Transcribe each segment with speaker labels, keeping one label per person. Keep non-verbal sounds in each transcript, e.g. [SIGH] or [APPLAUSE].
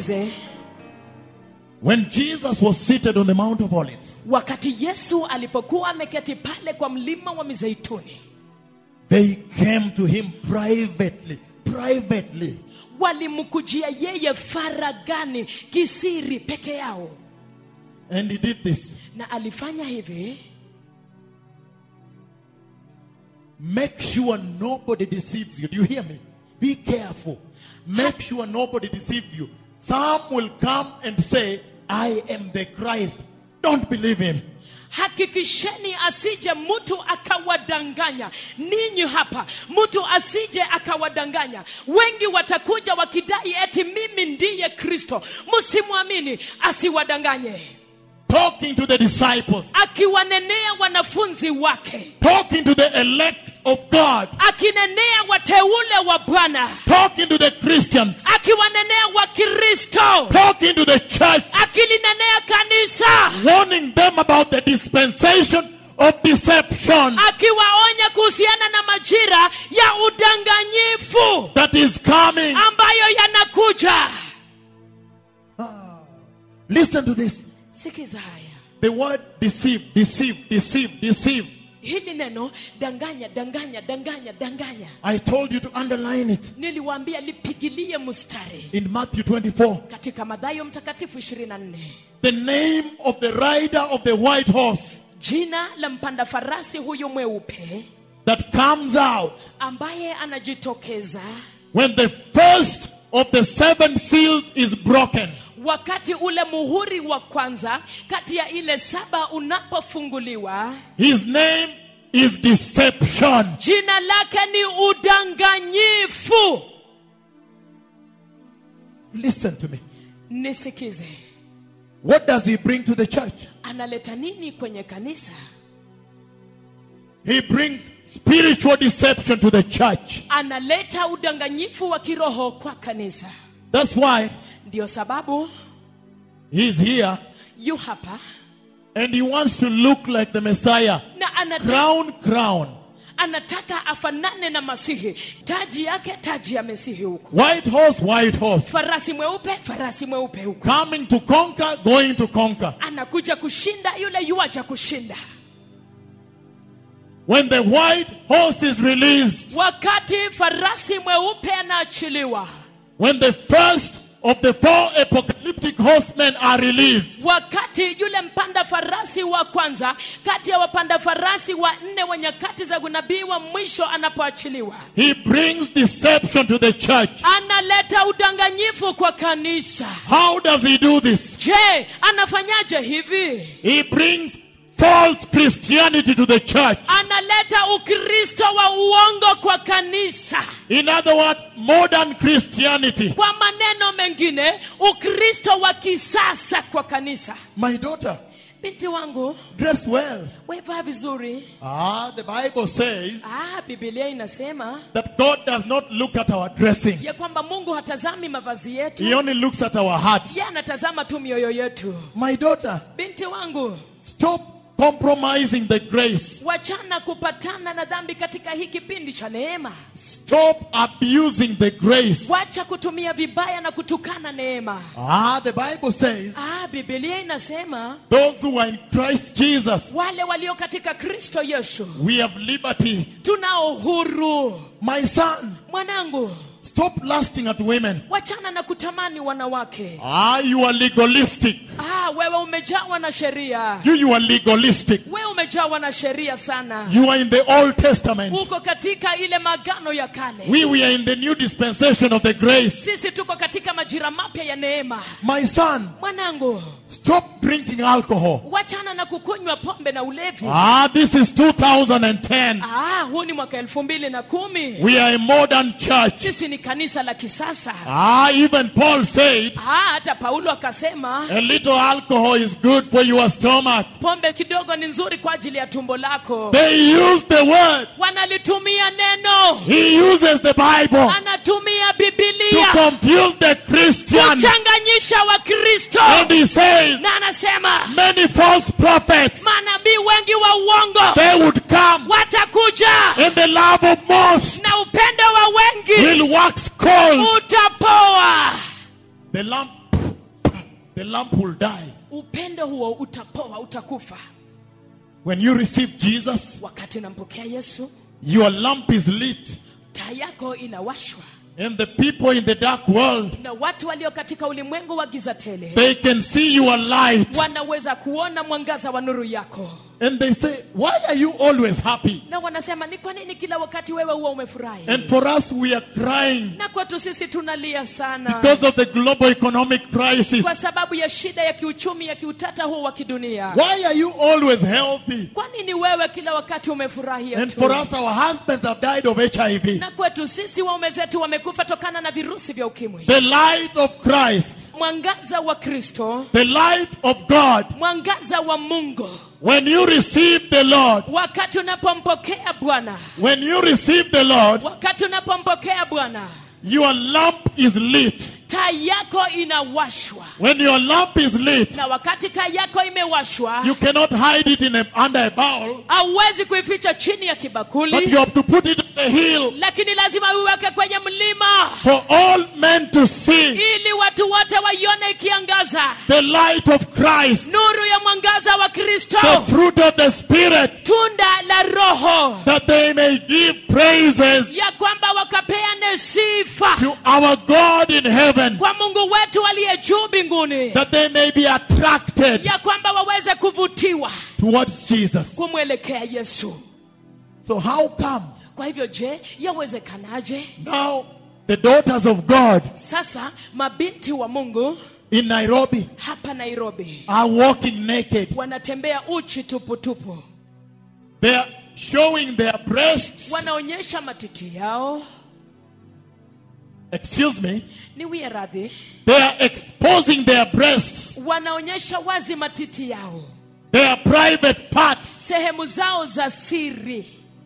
Speaker 1: me. When Jesus was seated on the Mount of Olives,
Speaker 2: wakati yesu alipokuwa ameketi pale kwa mlima wa mizeituni
Speaker 1: they came to him privately, privately.
Speaker 2: walimkujia yeye faragani kisiri peke yao
Speaker 1: And he did this.
Speaker 2: na alifanya hivi
Speaker 1: Make sure nobody deceives you. Do you hear me? Be careful. Make sure nobody deceives you. Some will come and say, I am the Christ. Don't believe him.
Speaker 2: hakikisheni asije mtu akawadanganya. Ninyi hapa mtu asije akawadanganya. Wengi watakuja wakidai eti mimi ndiye kristo. Msimwamini asiwadanganye.
Speaker 1: Talking to the disciples,
Speaker 2: akiwanenea wanafunzi wake.
Speaker 1: Talking to the elect of God,
Speaker 2: akinenea wateule wa bwana.
Speaker 1: Talking to the Christians,
Speaker 2: akiwanenea wakristo
Speaker 1: talking to the church,
Speaker 2: akilinenea kanisa.
Speaker 1: Warning them about the dispensation of deception.
Speaker 2: Akiwaonya kuhusiana na majira ya udanganyifu
Speaker 1: that is coming.
Speaker 2: ambayo yanakuja.
Speaker 1: Ah, listen to this.
Speaker 2: sikiza haya.
Speaker 1: The word deceive, deceive, deceive, deceive.
Speaker 2: Hili neno danganya danganya danganya danganya
Speaker 1: I told you to underline it
Speaker 2: niliwaambia lipigilie mstari
Speaker 1: in Matthew 24.
Speaker 2: katika mtakatifu 24
Speaker 1: The name of the rider of the white horse
Speaker 2: jina la mpanda farasi huyu mweupe
Speaker 1: that comes out
Speaker 2: ambaye anajitokeza
Speaker 1: when the first of the seven seals is broken.
Speaker 2: Wakati ule muhuri wa kwanza kati ya ile saba unapofunguliwa
Speaker 1: His name is deception.
Speaker 2: jina lake ni udanganyifu
Speaker 1: Listen to me.
Speaker 2: nisikize
Speaker 1: What does he bring to the church?
Speaker 2: analeta nini kwenye kanisa
Speaker 1: He brings spiritual deception to the church.
Speaker 2: analeta udanganyifu wa kiroho kwa kanisa
Speaker 1: That's why
Speaker 2: ndio sababu
Speaker 1: he's here
Speaker 2: yu hapa
Speaker 1: and he wants to look like the Messiah.
Speaker 2: na anataka,
Speaker 1: Crown, crown.
Speaker 2: anataka afanane na masihi taji yake taji ya mesihi huku
Speaker 1: White horse, white horse.
Speaker 2: farasi mweupe farasi mweupe huku
Speaker 1: Coming to conquer, going to conquer.
Speaker 2: anakuja kushinda yule yuacha kushinda
Speaker 1: When the white horse is released,
Speaker 2: wakati farasi mweupe anaachiliwa
Speaker 1: when the first of the four apocalyptic horsemen are released,
Speaker 2: wakati yule mpanda farasi wa kwanza kati ya wapanda farasi wa nne wa nyakati za unabii wa mwisho anapoachiliwa
Speaker 1: he brings deception to the church.
Speaker 2: analeta udanganyifu kwa kanisa
Speaker 1: How does he do this?
Speaker 2: je anafanyaje hivi
Speaker 1: He brings false Christianity to the church.
Speaker 2: analeta ukristo wa uongo kwa kanisa
Speaker 1: In other words, modern Christianity.
Speaker 2: kwa maneno mengine ukristo wa kisasa kwa kanisa
Speaker 1: My daughter,
Speaker 2: binti wangu
Speaker 1: dress well.
Speaker 2: wevaa vizuri
Speaker 1: Ah, the Bible says
Speaker 2: ah, bibilia inasema
Speaker 1: that God does not look at our dressing.
Speaker 2: ya kwamba mungu hatazami mavazi yetu
Speaker 1: He only looks at our hearts.
Speaker 2: ye anatazama tu mioyo yetu
Speaker 1: My daughter,
Speaker 2: binti wangu
Speaker 1: stop compromising the grace.
Speaker 2: wachana kupatana na dhambi katika hii kipindi cha neema
Speaker 1: Stop abusing the grace.
Speaker 2: wacha kutumia vibaya na kutukana neema
Speaker 1: Ah, the Bible says
Speaker 2: ah, bibilia inasema
Speaker 1: those who are in Christ Jesus,
Speaker 2: wale walio katika kristo yesu
Speaker 1: we have liberty.
Speaker 2: tunao uhuru
Speaker 1: My son,
Speaker 2: mwanangu
Speaker 1: stop lusting at women.
Speaker 2: wachana na kutamani wanawake
Speaker 1: Ah, you are legalistic.
Speaker 2: ah, wewe umejawa na sheria
Speaker 1: You, you are legalistic.
Speaker 2: wewe umejawa na sheria sana
Speaker 1: You are in the Old Testament.
Speaker 2: uko katika ile magano ya kale
Speaker 1: We, we are in the new dispensation of the grace.
Speaker 2: sisi tuko katika majira mapya ya neema
Speaker 1: My son,
Speaker 2: mwanangu
Speaker 1: stop drinking alcohol.
Speaker 2: wachana na kukunywa pombe na ulevi
Speaker 1: Ah, this is 2010.
Speaker 2: ah, huu ni mwaka elfu mbili na kumi
Speaker 1: We are a modern church.
Speaker 2: sisi ni kanisa la kisasa
Speaker 1: Ah, even Paul said
Speaker 2: ah, hata paulo akasema
Speaker 1: a little alcohol is good for your stomach.
Speaker 2: pombe kidogo ni nzuri kwa ajili ya tumbo lako
Speaker 1: They use the word.
Speaker 2: wanalitumia neno
Speaker 1: He uses the Bible
Speaker 2: anatumia
Speaker 1: to confuse the Christian.
Speaker 2: kuchanganyisha wakristo
Speaker 1: And he says
Speaker 2: na anasema
Speaker 1: many false prophets,
Speaker 2: manabii wengi wa uongo
Speaker 1: they would come
Speaker 2: watakuja
Speaker 1: and the love of most
Speaker 2: na upendo wa wengi
Speaker 1: will cold.
Speaker 2: utapoa
Speaker 1: lamp, the lamp will die.
Speaker 2: upendo huo utapoa utakufa
Speaker 1: When you receive Jesus,
Speaker 2: wakati unampokea yesu
Speaker 1: your lamp is lit.
Speaker 2: taa yako inawashwa
Speaker 1: And the people in the dark world,
Speaker 2: na watu walio katika ulimwengu wa giza tele
Speaker 1: they can see your light.
Speaker 2: wanaweza kuona mwangaza wa nuru yako
Speaker 1: And they say, Why are you always happy?
Speaker 2: na wanasema ni kwa nini kila wakati wewe huwa umefurahi
Speaker 1: And for us, we are crying
Speaker 2: na kwetu sisi tunalia sana
Speaker 1: because of the global economic crisis.
Speaker 2: kwa sababu ya shida ya kiuchumi ya kiutata huu wa kidunia
Speaker 1: Why are you always healthy?
Speaker 2: kwa nini wewe kila wakati umefurahia
Speaker 1: And
Speaker 2: tu?
Speaker 1: for us, our husbands have died of HIV.
Speaker 2: na kwetu sisi waume zetu wamekufa tokana na virusi vya ukimwi
Speaker 1: The light of Christ,
Speaker 2: mwangaza wa kristo
Speaker 1: the light of God,
Speaker 2: mwangaza wa mungu
Speaker 1: when you receive the Lord,
Speaker 2: wakati unapompokea bwana
Speaker 1: when you receive the Lord,
Speaker 2: wakati unapompokea bwana
Speaker 1: your lamp is lit.
Speaker 2: Taa yako inawashwa.
Speaker 1: When your lamp is lit,
Speaker 2: na wakati taa yako imewashwa
Speaker 1: you cannot hide it in a, under a bowl,
Speaker 2: hauwezi kuificha chini ya
Speaker 1: but you have to put it on the hill.
Speaker 2: Lakini lazima uiweke kwenye mlima.
Speaker 1: For all men to see
Speaker 2: ili watu wote waione ikiangaza.
Speaker 1: the light of Christ,
Speaker 2: nuru ya mwangaza wa kristo.
Speaker 1: the fruit of the Spirit,
Speaker 2: tunda la roho.
Speaker 1: that they may give praises.
Speaker 2: Ya kwamba wakapeane sifa
Speaker 1: to our God in heaven,
Speaker 2: kwa mungu wetu aliye juu mbinguni.
Speaker 1: That they may be attracted
Speaker 2: ya kwamba waweze kuvutiwa
Speaker 1: towards Jesus.
Speaker 2: kumwelekea yesu.
Speaker 1: So, how come?
Speaker 2: Kwa hivyo je yawezekanaje?
Speaker 1: Now the daughters of God
Speaker 2: sasa mabinti wa mungu
Speaker 1: in Nairobi
Speaker 2: hapa nairobi
Speaker 1: are walking naked?
Speaker 2: wanatembea uchi tuputupu
Speaker 1: They are showing their breasts.
Speaker 2: wanaonyesha matiti yao
Speaker 1: Excuse me.
Speaker 2: niwie radhi
Speaker 1: They are exposing their breasts,
Speaker 2: wanaonyesha wazi matiti yao.
Speaker 1: Their private parts,
Speaker 2: sehemu zao za siri.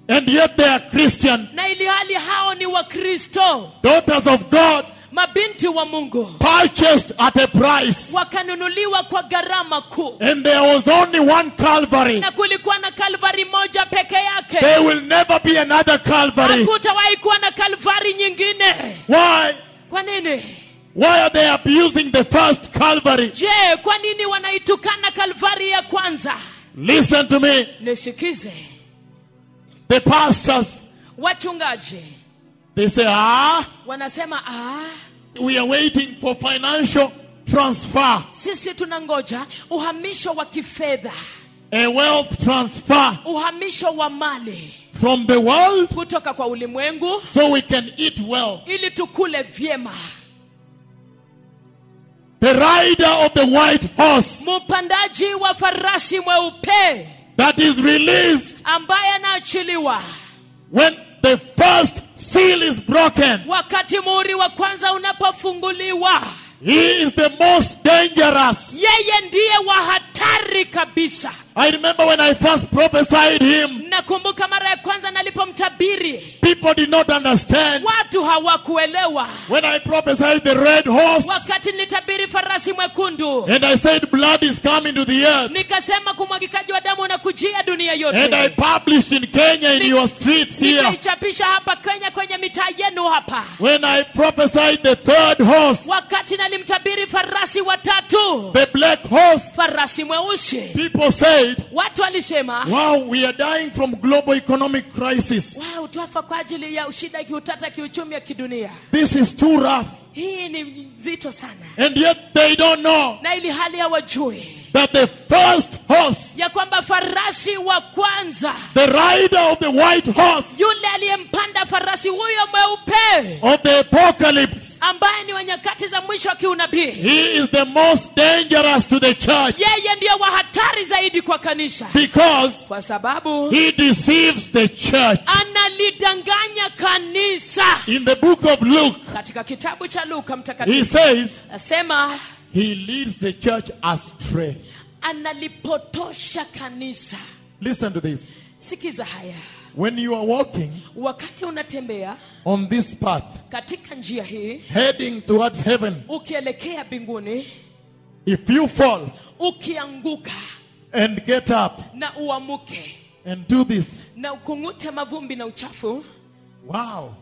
Speaker 1: And yet they are Christian.
Speaker 2: na ili hali hao ni wakristo
Speaker 1: Daughters of God
Speaker 2: mabinti wa mungu
Speaker 1: purchased at a price.
Speaker 2: wakanunuliwa kwa gharama kuu
Speaker 1: And there was only one Calvary.
Speaker 2: na kulikuwa na kalvari moja peke yake
Speaker 1: There will never be another Calvary.
Speaker 2: hakutawahi kuwa na kalvari nyingine
Speaker 1: Why?
Speaker 2: kwa nini
Speaker 1: Why are they abusing the first Calvary?
Speaker 2: je kwa nini wanaitukana kalvari ya kwanza
Speaker 1: Listen to me.
Speaker 2: nisikize
Speaker 1: The pastors,
Speaker 2: wachungaji
Speaker 1: they say, ah,
Speaker 2: wanasema ah,
Speaker 1: we are waiting for financial transfer,
Speaker 2: sisi tunangoja uhamisho wa kifedha
Speaker 1: a wealth transfer
Speaker 2: uhamisho wa mali
Speaker 1: from the world
Speaker 2: kutoka kwa ulimwengu
Speaker 1: so we can eat well.
Speaker 2: ili tukule vyema
Speaker 1: The rider of the white horse
Speaker 2: mupandaji wa farasi mweupe
Speaker 1: that is released
Speaker 2: ambaye anaachiliwa
Speaker 1: when seal is broken.
Speaker 2: wakati muhuri wa kwanza unapofunguliwa
Speaker 1: He is the most dangerous.
Speaker 2: yeye ndiye wa hatari kabisa
Speaker 1: I remember when I first prophesied him,
Speaker 2: nakumbuka mara ya kwanza nalipomtabiri.
Speaker 1: People did not understand.
Speaker 2: watu hawakuelewa.
Speaker 1: When I prophesied the red horse,
Speaker 2: wakati nilitabiri farasi mwekundu
Speaker 1: and I said blood is coming to the earth,
Speaker 2: nikasema kumwagikaji wa damu unakujia dunia
Speaker 1: and I published in Kenya in your streets here.
Speaker 2: nikaichapisha hapa kenya kwenye mitaa yenu hapa.
Speaker 1: When I prophesied the third horse,
Speaker 2: wakati nalimtabiri farasi watatu.
Speaker 1: the black horse,
Speaker 2: farasi mweusi.
Speaker 1: people said,
Speaker 2: watu walisema
Speaker 1: wow, we are dying from global economic crisis.
Speaker 2: wow, twafa kwa ajili ya shida kiutata kiuchumi ya kidunia
Speaker 1: This is too rough.
Speaker 2: hii ni nzito sana
Speaker 1: And yet they don't know
Speaker 2: na ili hali hawajui
Speaker 1: that the first horse,
Speaker 2: ya kwamba farasi wa kwanza
Speaker 1: the rider of the white horse
Speaker 2: yule aliyempanda farasi huyo mweupe
Speaker 1: of the apocalypse,
Speaker 2: ambaye ni wa nyakati za mwisho wa kiunabii
Speaker 1: he is the most dangerous to the church
Speaker 2: yeye ndiyo wa hatari zaidi kwa kanisa
Speaker 1: because
Speaker 2: kwa sababu
Speaker 1: he deceives the church.
Speaker 2: analidanganya kanisa
Speaker 1: In the book of Luke,
Speaker 2: katika kitabu cha luka
Speaker 1: he says
Speaker 2: asema
Speaker 1: he leads the church astray.
Speaker 2: analipotosha kanisa
Speaker 1: Listen to this.
Speaker 2: sikiza haya
Speaker 1: When you are walking
Speaker 2: wakati unatembea
Speaker 1: on this path,
Speaker 2: katika njia hii
Speaker 1: heading towards heaven,
Speaker 2: ukielekea mbinguni
Speaker 1: if you fall
Speaker 2: ukianguka
Speaker 1: and get up
Speaker 2: na uamuke
Speaker 1: and do this,
Speaker 2: na ukung'ute mavumbi na uchafu
Speaker 1: wow,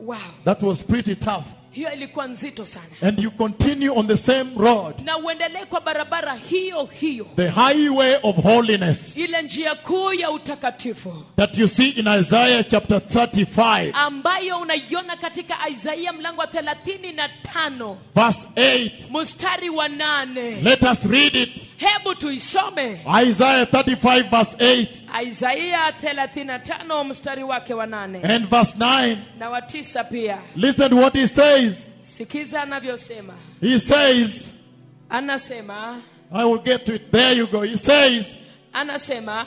Speaker 2: wow
Speaker 1: that was pretty tough.
Speaker 2: Hiyo ilikuwa nzito sana.
Speaker 1: And you continue on the same road,
Speaker 2: na uendelee kwa barabara hiyo hiyo.
Speaker 1: The highway of holiness.
Speaker 2: Ile njia kuu ya utakatifu.
Speaker 1: That you see in Isaiah chapter 35,
Speaker 2: ambayo unaiona katika isaia mlango wa thelathini na tano.
Speaker 1: verse 8.
Speaker 2: mstari wa nane.
Speaker 1: Let us read it.
Speaker 2: Hebu tuisome
Speaker 1: Isaiah 35, verse 8
Speaker 2: isaia 35 mstari wake wa nane
Speaker 1: and verse 9.
Speaker 2: na wa tisa pia
Speaker 1: Listen to what he says.
Speaker 2: sikiza anavyosema
Speaker 1: He says,
Speaker 2: anasema
Speaker 1: I will get to it. There you go. He says,
Speaker 2: anasema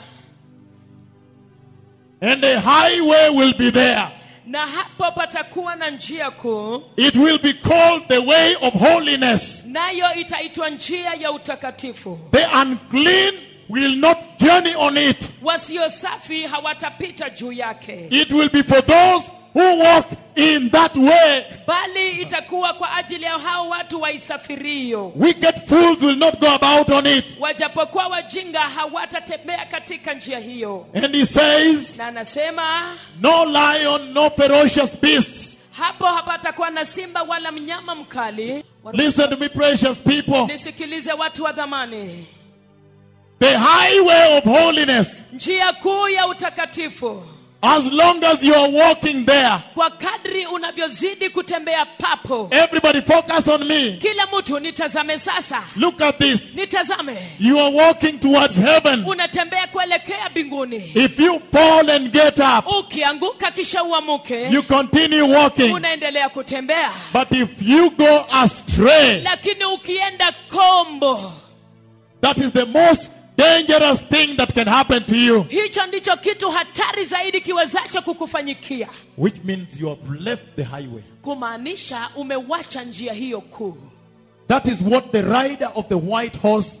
Speaker 1: and the highway will be there.
Speaker 2: Na hapo patakuwa na njia kuu
Speaker 1: It will be called the way of holiness.
Speaker 2: nayo itaitwa njia ya utakatifu
Speaker 1: The unclean will not journey on it.
Speaker 2: wasio safi hawatapita juu yake
Speaker 1: It will be for those who walk in that way.
Speaker 2: bali itakuwa kwa ajili ya hao watu waisafirio
Speaker 1: Wicked fools will not go about on it.
Speaker 2: wajapokuwa wajinga hawatatembea katika njia hiyo
Speaker 1: And he says,
Speaker 2: na anasema
Speaker 1: no lion, no ferocious beasts.
Speaker 2: hapo hapatakuwa na simba wala mnyama mkali
Speaker 1: Listen to me, precious people.
Speaker 2: nisikilize watu wa dhamani
Speaker 1: The highway of holiness,
Speaker 2: njia kuu ya utakatifu
Speaker 1: as long as you are walking there,
Speaker 2: kwa kadri unavyozidi kutembea papo
Speaker 1: everybody focus on me.
Speaker 2: kila mtu nitazame sasa
Speaker 1: Look at this.
Speaker 2: nitazame
Speaker 1: You are walking towards heaven.
Speaker 2: unatembea kuelekea mbinguni
Speaker 1: If you fall and get up,
Speaker 2: ukianguka kisha uamuke
Speaker 1: you continue walking.
Speaker 2: unaendelea kutembea
Speaker 1: But if you go astray,
Speaker 2: lakini ukienda kombo
Speaker 1: that is the most dangerous thing that can happen to you.
Speaker 2: hicho ndicho kitu hatari zaidi kiwezacho kukufanyikia
Speaker 1: Which means you have left the highway.
Speaker 2: kumaanisha umewacha njia hiyo kuu
Speaker 1: That is what the rider of the white horse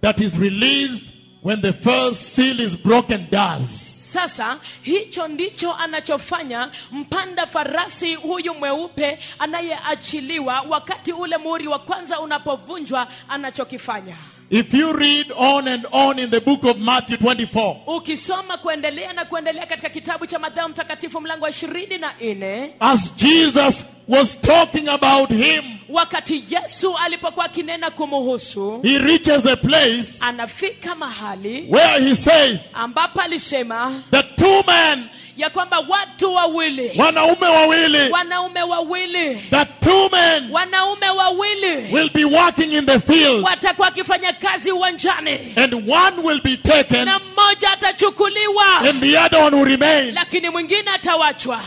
Speaker 1: that is released when the first seal is broken does.
Speaker 2: sasa hicho ndicho anachofanya mpanda farasi huyu mweupe anayeachiliwa wakati ule muhuri wa kwanza unapovunjwa anachokifanya
Speaker 1: If you read on and on in the book of Matthew 24,
Speaker 2: ukisoma kuendelea na kuendelea katika kitabu cha madhayo mtakatifu mlango wa ishirini na nne
Speaker 1: as Jesus was talking about him,
Speaker 2: wakati yesu alipokuwa akinena kumuhusu
Speaker 1: he reaches a place
Speaker 2: anafika mahali
Speaker 1: where he says
Speaker 2: ambapo alisema
Speaker 1: that two men,
Speaker 2: ya kwamba watu wawili
Speaker 1: wanaume wawili,
Speaker 2: wanaume wawili
Speaker 1: that two men
Speaker 2: wanaume wawili
Speaker 1: will be working in the field.
Speaker 2: watakuwa wakifanya kazi uwanjani.
Speaker 1: And one will be taken.
Speaker 2: Na mmoja atachukuliwa.
Speaker 1: And the other one will remain.
Speaker 2: lakini mwingine atawachwa.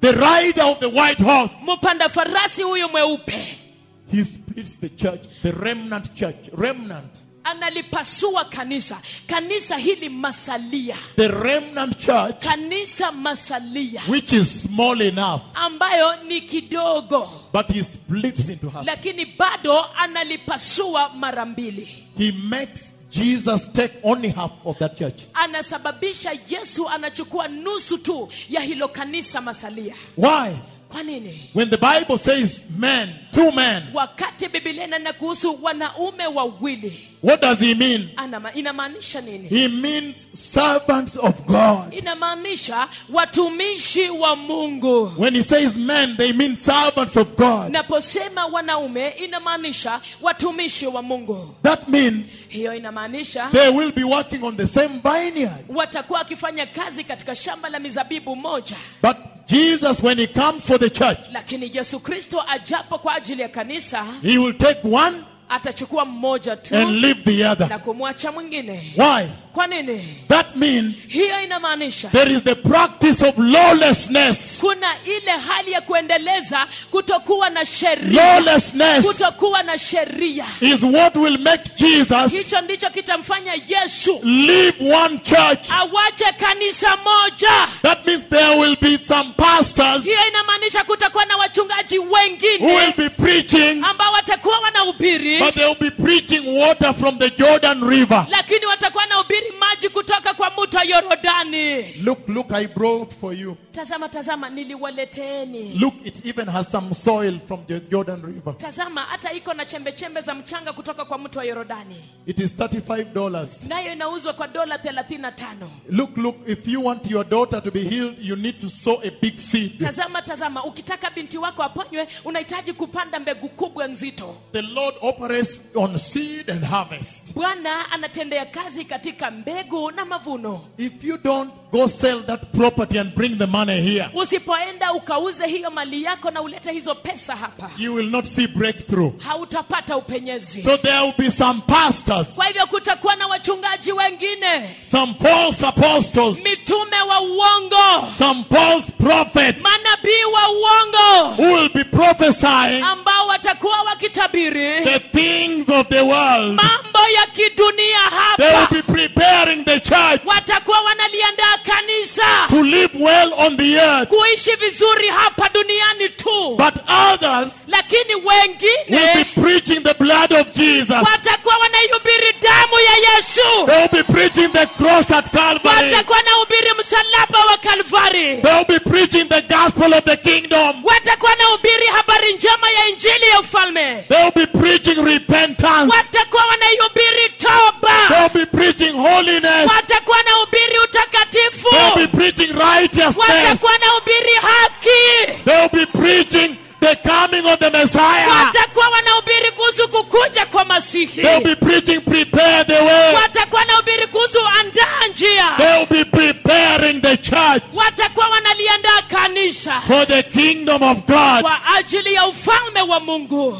Speaker 1: The rider of the white horse,
Speaker 2: mpanda farasi huyo mweupe.
Speaker 1: he splits the church, the remnant church, remnant.
Speaker 2: Analipasua kanisa kanisa hili masalia
Speaker 1: The remnant church,
Speaker 2: kanisa masalia
Speaker 1: which is small enough,
Speaker 2: ambayo ni kidogo
Speaker 1: but he splits into half.
Speaker 2: lakini bado analipasua mara mbili
Speaker 1: He makes Jesus take only half of that church.
Speaker 2: anasababisha yesu anachukua nusu tu ya hilo kanisa masalia
Speaker 1: Why?
Speaker 2: Kwa nini
Speaker 1: When the Bible says men, two men,
Speaker 2: wakati bibilia inanena kuhusu wanaume wawili
Speaker 1: what does he mean?
Speaker 2: Anama, inamaanisha nini
Speaker 1: He means servants of God.
Speaker 2: inamaanisha watumishi wa mungu
Speaker 1: When he says men, they mean servants of God.
Speaker 2: naposema wanaume inamaanisha watumishi wa mungu
Speaker 1: That means
Speaker 2: hiyo inamaanisha
Speaker 1: they will be working on the same vineyard.
Speaker 2: watakuwa wakifanya kazi katika shamba la mizabibu moja
Speaker 1: But Jesus, when he comes for the church,
Speaker 2: lakini yesu kristo ajapo kwa ajili ya kanisa
Speaker 1: he will take one
Speaker 2: atachukua mmoja tu
Speaker 1: and leave the
Speaker 2: na
Speaker 1: other.
Speaker 2: kumwacha mwingine
Speaker 1: Why?
Speaker 2: Kwa nini
Speaker 1: That means
Speaker 2: hiyo inamaanisha
Speaker 1: there is the practice of lawlessness.
Speaker 2: kuna ile hali ya kuendeleza kutokuwa na sheria
Speaker 1: Lawlessness
Speaker 2: kutokuwa na sheria
Speaker 1: is what will make Jesus
Speaker 2: hicho ndicho kitamfanya yesu
Speaker 1: leave one church.
Speaker 2: awache kanisa moja
Speaker 1: That means there will be some pastors
Speaker 2: hiyo inamaanisha kutakuwa na wachungaji
Speaker 1: who will
Speaker 2: wengine
Speaker 1: be preaching,
Speaker 2: ambao watakuwa wanahubiri
Speaker 1: but they will be preaching water from the Jordan River.
Speaker 2: lakini watakuwa wanahubiri maji kutoka kwa mto yorodani
Speaker 1: Look, look, I brought for you.
Speaker 2: tazama tazama niliwaleteeni
Speaker 1: Look, it even has some soil from the Jordan River.
Speaker 2: tazama hata iko na chembechembe za mchanga kutoka kwa mto yorodani
Speaker 1: It is $35.
Speaker 2: nayo inauzwa kwa dola 35
Speaker 1: Look, look, if you want your daughter to be healed, you need to sow a big seed.
Speaker 2: tazama tazama ukitaka binti wako aponywe unahitaji kupanda mbegu kubwa nzito
Speaker 1: The Lord operates on seed and harvest.
Speaker 2: Bwana anatendea kazi katika mbegu na mavuno
Speaker 1: If you don't go sell that property and bring the money here,
Speaker 2: usipoenda ukauze hiyo mali yako na ulete hizo pesa hapa
Speaker 1: you will not see breakthrough.
Speaker 2: hautapata upenyezi
Speaker 1: So there will be some pastors,
Speaker 2: kwa hivyo kutakuwa na wachungaji wengine
Speaker 1: some false apostles,
Speaker 2: mitume wa uongo
Speaker 1: some false prophets
Speaker 2: manabii wa uongo
Speaker 1: who will be prophesying
Speaker 2: ambao watakuwa wakitabiri
Speaker 1: the things of the world.
Speaker 2: mambo ya kidunia
Speaker 1: They will be preparing the church
Speaker 2: watakuwa wanaliandaa kanisa
Speaker 1: to live well on the earth.
Speaker 2: kuishi vizuri hapa duniani tu
Speaker 1: But others
Speaker 2: lakini
Speaker 1: will
Speaker 2: wengine
Speaker 1: be preaching the blood of Jesus.
Speaker 2: watakuwa wanaihubiri damu ya yesu
Speaker 1: They will be preaching the cross at Calvary.
Speaker 2: watakuwa nahubiri msalaba wa kalvari
Speaker 1: They will be preaching the gospel of the kingdom.
Speaker 2: watakuwa nahubiri habari njema ya injili ya ufalme
Speaker 1: They will be preaching repentance.
Speaker 2: watakuwa wanaihubiri toba
Speaker 1: They'll be preaching holiness.
Speaker 2: watakuwa nahubiri utakatifu
Speaker 1: They'll be preaching righteousness.
Speaker 2: watakuwa nahubiri haki
Speaker 1: They'll be preaching the coming of the Messiah.
Speaker 2: watakuwa wanahubiri kuhusu kukuja kwa masihi
Speaker 1: They'll be preaching prepare the way.
Speaker 2: watakuwa wanahubiri kuhusu andaa njia
Speaker 1: They'll be preparing the church
Speaker 2: watakuwa wanaliandaa kanisa
Speaker 1: for the kingdom of God.
Speaker 2: kwa ajili ya ufalme wa mungu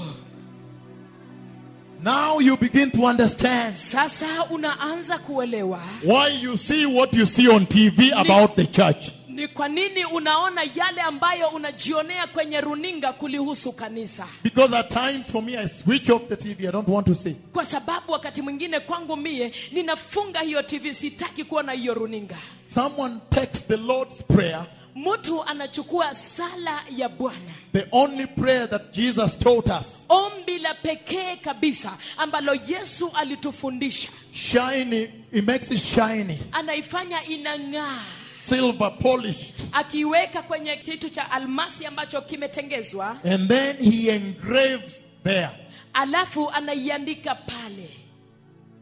Speaker 1: Now you begin to understand
Speaker 2: sasa unaanza kuelewa
Speaker 1: why you see what you see on TV about the church.
Speaker 2: ni kwa nini unaona yale ambayo unajionea kwenye runinga kulihusu kanisa
Speaker 1: Because at times for me, I switch off the TV. I don't want to see.
Speaker 2: kwa sababu wakati mwingine kwangu mie ninafunga hiyo tv sitaki kuona hiyo runinga
Speaker 1: Someone takes the Lord's Prayer,
Speaker 2: mtu anachukua sala ya bwana.
Speaker 1: The only prayer that Jesus taught us,
Speaker 2: ombi la pekee kabisa ambalo yesu alitufundisha.
Speaker 1: Shiny, he makes it shiny,
Speaker 2: anaifanya inang'aa.
Speaker 1: Silver polished,
Speaker 2: akiweka kwenye kitu cha almasi ambacho kimetengezwa.
Speaker 1: And then he engraves there.
Speaker 2: alafu anaiandika pale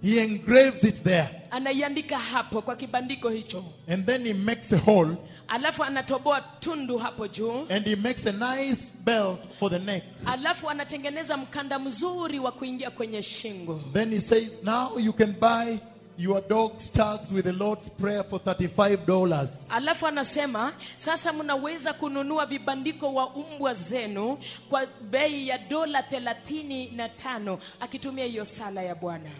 Speaker 1: He engraves it there,
Speaker 2: anaiandika hapo kwa kibandiko hicho.
Speaker 1: And then he makes a hole,
Speaker 2: alafu anatoboa tundu hapo juu.
Speaker 1: And he makes a nice belt for the neck.
Speaker 2: alafu anatengeneza mkanda mzuri wa kuingia kwenye shingo.
Speaker 1: Then he says, Now you can buy your dog's tags with the Lord's Prayer for $35.
Speaker 2: alafu anasema sasa mnaweza kununua vibandiko wa umbwa zenu kwa bei ya dola thelathini na tano akitumia hiyo sala ya bwana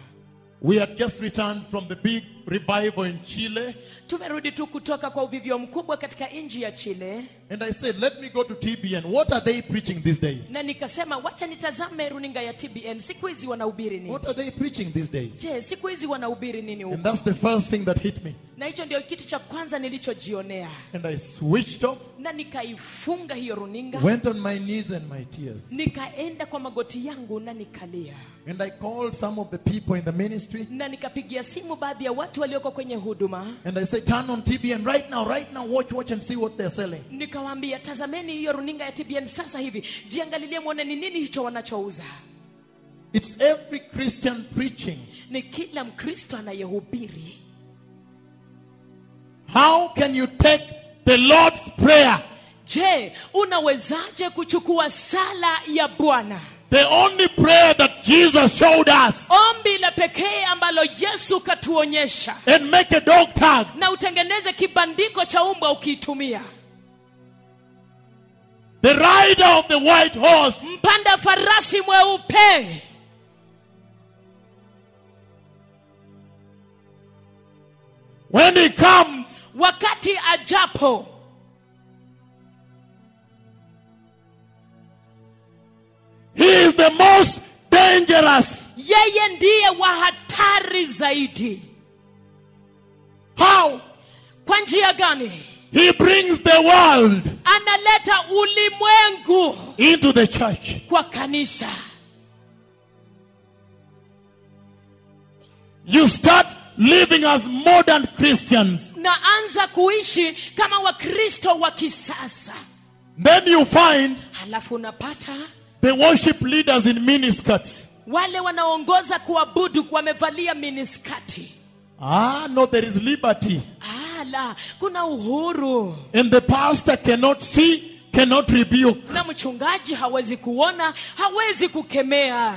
Speaker 1: We had just returned from the big revival in Chile,
Speaker 2: tumerudi tu kutoka kwa uvivyo mkubwa katika nchi ya chile
Speaker 1: and I said, Let me go to TBN. What are they preaching these days?
Speaker 2: na nikasema wacha nitazame runinga ya tbn siku hizi wanahubiri nini
Speaker 1: What are they preaching these days?
Speaker 2: je siku hizi wanahubiri nini
Speaker 1: And that's the first thing that hit me.
Speaker 2: na hicho ndio kitu cha kwanza nilichojionea
Speaker 1: And I switched off,
Speaker 2: na nikaifunga hiyo runinga
Speaker 1: went on my knees and my tears.
Speaker 2: nikaenda kwa magoti yangu na nikalia
Speaker 1: And I called some of the people in the ministry,
Speaker 2: na nikapigia simu baadhi ya watu walioko kwenye huduma
Speaker 1: and I said, Turn on TBN right now, right now, watch, watch, and see what they're selling.
Speaker 2: nikawaambia tazameni hiyo runinga ya tbn sasa hivi. Jiangalilie mwone ni nini hicho wanachouza.
Speaker 1: It's every Christian preaching.
Speaker 2: ni kila mkristo anayehubiri.
Speaker 1: How can you take the Lord's Prayer,
Speaker 2: je unawezaje kuchukua sala ya bwana
Speaker 1: the only prayer that Jesus showed us,
Speaker 2: ombi la pekee ambalo yesu katuonyesha.
Speaker 1: and make a dog tag?
Speaker 2: na utengeneze kibandiko cha umbwa ukiitumia.
Speaker 1: The rider of the white horse
Speaker 2: mpanda farasi mweupe.
Speaker 1: when he comes,
Speaker 2: wakati ajapo
Speaker 1: he is the most dangerous.
Speaker 2: yeye ndiye wa hatari zaidi
Speaker 1: How?
Speaker 2: kwa njia gani
Speaker 1: He brings the world
Speaker 2: analeta ulimwengu
Speaker 1: into the church.
Speaker 2: kwa kanisa
Speaker 1: You start living as modern Christians.
Speaker 2: na anza kuishi kama wakristo wa kisasa
Speaker 1: Then you find
Speaker 2: halafu unapata
Speaker 1: the worship leaders in miniskirts.
Speaker 2: wale wanaongoza kuabudu wamevalia miniskati
Speaker 1: Ah, no, there is liberty.
Speaker 2: Ah, la kuna uhuru
Speaker 1: And the pastor cannot see, cannot rebuke.
Speaker 2: na mchungaji hawezi kuona hawezi kukemea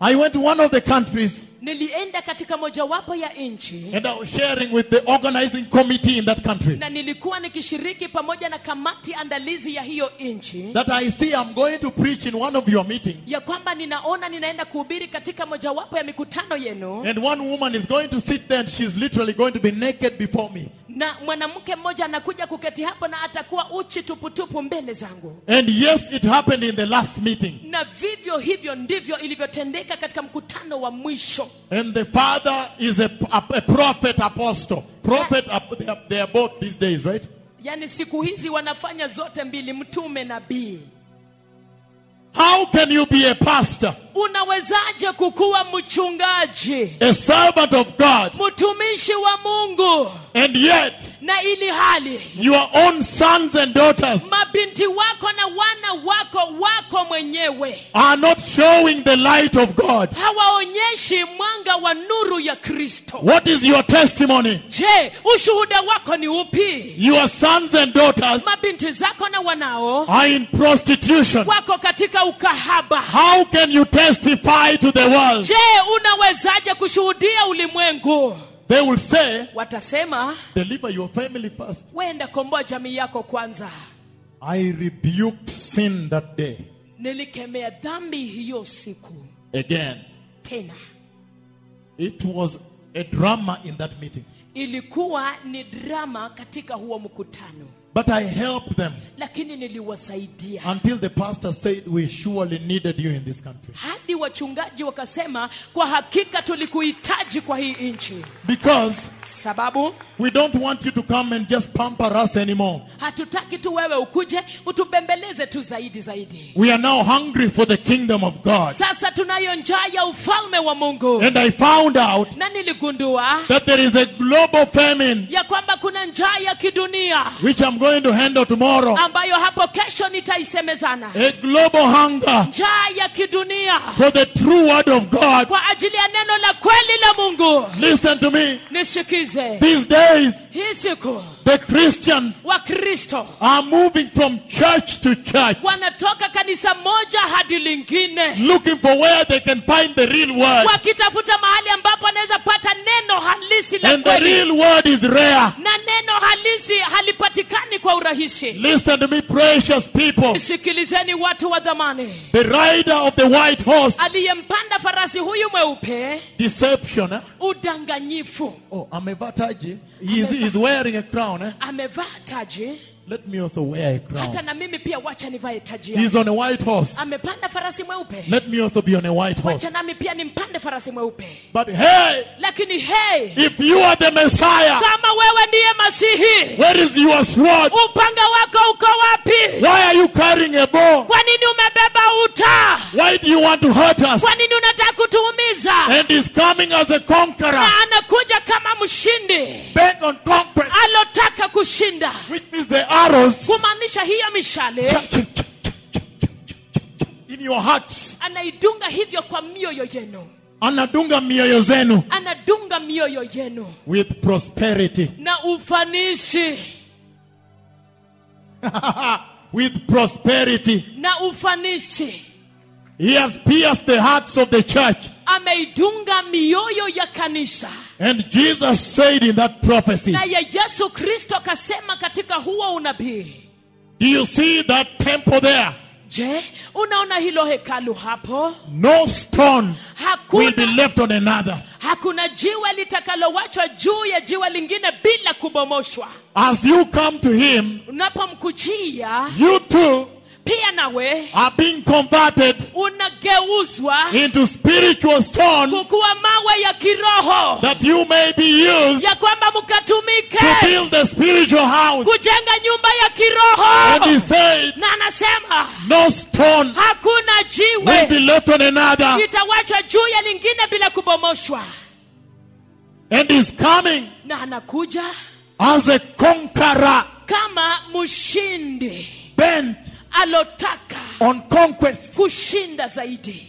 Speaker 1: I went to one of the countries
Speaker 2: nilienda katika mojawapo ya nchi
Speaker 1: and I was sharing with the organizing committee in that country
Speaker 2: na nilikuwa nikishiriki pamoja na kamati andalizi ya hiyo nchi
Speaker 1: that I see I'm going to preach in one of your meetings.
Speaker 2: ya kwamba ninaona ninaenda kuhubiri katika mojawapo ya mikutano yenu
Speaker 1: And one woman is going to sit there and she's literally going to be naked before me.
Speaker 2: Na mwanamke mmoja anakuja kuketi hapo na atakuwa uchi tuputupu mbele zangu
Speaker 1: And yes, it happened in the last meeting.
Speaker 2: na vivyo hivyo ndivyo ilivyotendeka katika mkutano wa mwisho
Speaker 1: And the father is a, a, a prophet apostle. Prophet, yeah. they are, they are both these days, right?
Speaker 2: yani siku hizi wanafanya zote mbili mtume nabii
Speaker 1: How can you be a pastor,
Speaker 2: unawezaje kukuwa mchungaji?
Speaker 1: A servant of God,
Speaker 2: mtumishi wa mungu.
Speaker 1: And yet
Speaker 2: na ili hali
Speaker 1: your own sons and daughters
Speaker 2: mabinti wako na wana wako wako mwenyewe
Speaker 1: are not showing the light of God?
Speaker 2: hawaonyeshi mwanga wa nuru ya kristo
Speaker 1: What is your testimony?
Speaker 2: je ushuhuda wako ni upi
Speaker 1: Your sons and daughters
Speaker 2: mabinti zako na wanao
Speaker 1: are in prostitution.
Speaker 2: wako katika ukahaba
Speaker 1: How can you testify to the world?
Speaker 2: je unawezaje kushuhudia ulimwengu
Speaker 1: They will say,
Speaker 2: watasema
Speaker 1: deliver your family first.
Speaker 2: wenda komboa jamii yako kwanza
Speaker 1: I rebuked sin that day
Speaker 2: nilikemea dhambi hiyo siku
Speaker 1: again.
Speaker 2: tena
Speaker 1: It was a drama in that meeting.
Speaker 2: ilikuwa ni drama katika huo mkutano
Speaker 1: But I helped them
Speaker 2: lakini niliwasaidia
Speaker 1: until the pastor said, We surely needed you in this country.
Speaker 2: hadi wachungaji wakasema kwa hakika tulikuhitaji kwa hii nchi
Speaker 1: Because
Speaker 2: sababu
Speaker 1: we don't want you to come and just pamper us anymore.
Speaker 2: hatutaki tu wewe ukuje utubembeleze tu zaidi zaidi
Speaker 1: We are now hungry for the kingdom of God.
Speaker 2: sasa tunayo njaa ya ufalme wa mungu
Speaker 1: And I found out
Speaker 2: na niligundua
Speaker 1: that there is a global famine
Speaker 2: ya kwamba kuna njaa ya kidunia
Speaker 1: which I'm going to handle tomorrow.
Speaker 2: ambayo hapo kesho nitaisemezana
Speaker 1: A global hunger
Speaker 2: njaa ya kidunia
Speaker 1: for the true word of God.
Speaker 2: kwa ajili ya neno la kweli la mungu
Speaker 1: Listen to me. These days, the Christians
Speaker 2: wakristo
Speaker 1: are moving from church to church,
Speaker 2: wanatoka kanisa moja hadi lingine
Speaker 1: looking for where they can find the real word.
Speaker 2: wakitafuta mahali ambapo anaweza pata neno halisi la
Speaker 1: And the
Speaker 2: kweli
Speaker 1: real word is rare.
Speaker 2: na neno halisi halipatikani kwa urahisi
Speaker 1: Listen to me, precious people.
Speaker 2: sikilizeni watu wa dhamani
Speaker 1: The rider of the white horse,
Speaker 2: aliyempanda farasi huyu mweupe
Speaker 1: deception. Eh?
Speaker 2: udanganyifu
Speaker 1: Oh, amevataji. He's, he's wearing a crown. Eh?
Speaker 2: amevaa taji
Speaker 1: Let me also wear a crown.
Speaker 2: hata na mimi pia wacha nivae taji
Speaker 1: He's
Speaker 2: yangu.
Speaker 1: on a white horse.
Speaker 2: amepanda farasi mweupe
Speaker 1: Let me also be on a white horse.
Speaker 2: wacha nami pia nimpande farasi mweupe
Speaker 1: But hey,
Speaker 2: lakini hey
Speaker 1: if you are the Messiah,
Speaker 2: kama wewe ndiye masihi
Speaker 1: where is your sword?
Speaker 2: upanga wako uko wapi
Speaker 1: Why are you carrying a bow?
Speaker 2: kwa nini umebeba uta
Speaker 1: Why do you want to hurt us?
Speaker 2: kwa nini unataka kutuumiza
Speaker 1: And he's coming as a conqueror,
Speaker 2: na anakuja mshindi.
Speaker 1: Bent on conquest,
Speaker 2: alotaka kushinda.
Speaker 1: Which means the arrows
Speaker 2: kumaanisha hiyo mishale.
Speaker 1: In your hearts.
Speaker 2: anaidunga hivyo kwa mioyo yenu.
Speaker 1: Anadunga mioyo zenu.
Speaker 2: Anadunga mioyo yenu.
Speaker 1: With prosperity. [LAUGHS]
Speaker 2: na ufanisi
Speaker 1: with prosperity.
Speaker 2: na ufanisi
Speaker 1: He has pierced the hearts of the church.
Speaker 2: ameidunga mioyo ya kanisa
Speaker 1: And Jesus said in that prophecy,
Speaker 2: naye yesu kristo akasema katika huo unabii
Speaker 1: Do you see that temple there?
Speaker 2: je unaona hilo hekalu hapo
Speaker 1: No stone will be left on another.
Speaker 2: hakuna jiwe litakalowachwa juu ya jiwe lingine bila kubomoshwa
Speaker 1: As you come to Him,
Speaker 2: unapomkujia
Speaker 1: you too
Speaker 2: pia nawe
Speaker 1: are being converted
Speaker 2: unageuzwa
Speaker 1: into spiritual stone
Speaker 2: kukuwa mawe ya kiroho.
Speaker 1: that you may be used
Speaker 2: ya kwamba mkatumike
Speaker 1: to build the spiritual house.
Speaker 2: kujenga nyumba ya kiroho.
Speaker 1: And He said,
Speaker 2: na anasema
Speaker 1: No stone
Speaker 2: hakuna jiwe
Speaker 1: will be left on another.
Speaker 2: litawachwa juu ya lingine bila kubomoshwa.
Speaker 1: And is coming
Speaker 2: na anakuja
Speaker 1: as a conqueror,
Speaker 2: kama mshindi.
Speaker 1: Bent
Speaker 2: alotaka
Speaker 1: on conquest,
Speaker 2: kushinda zaidi.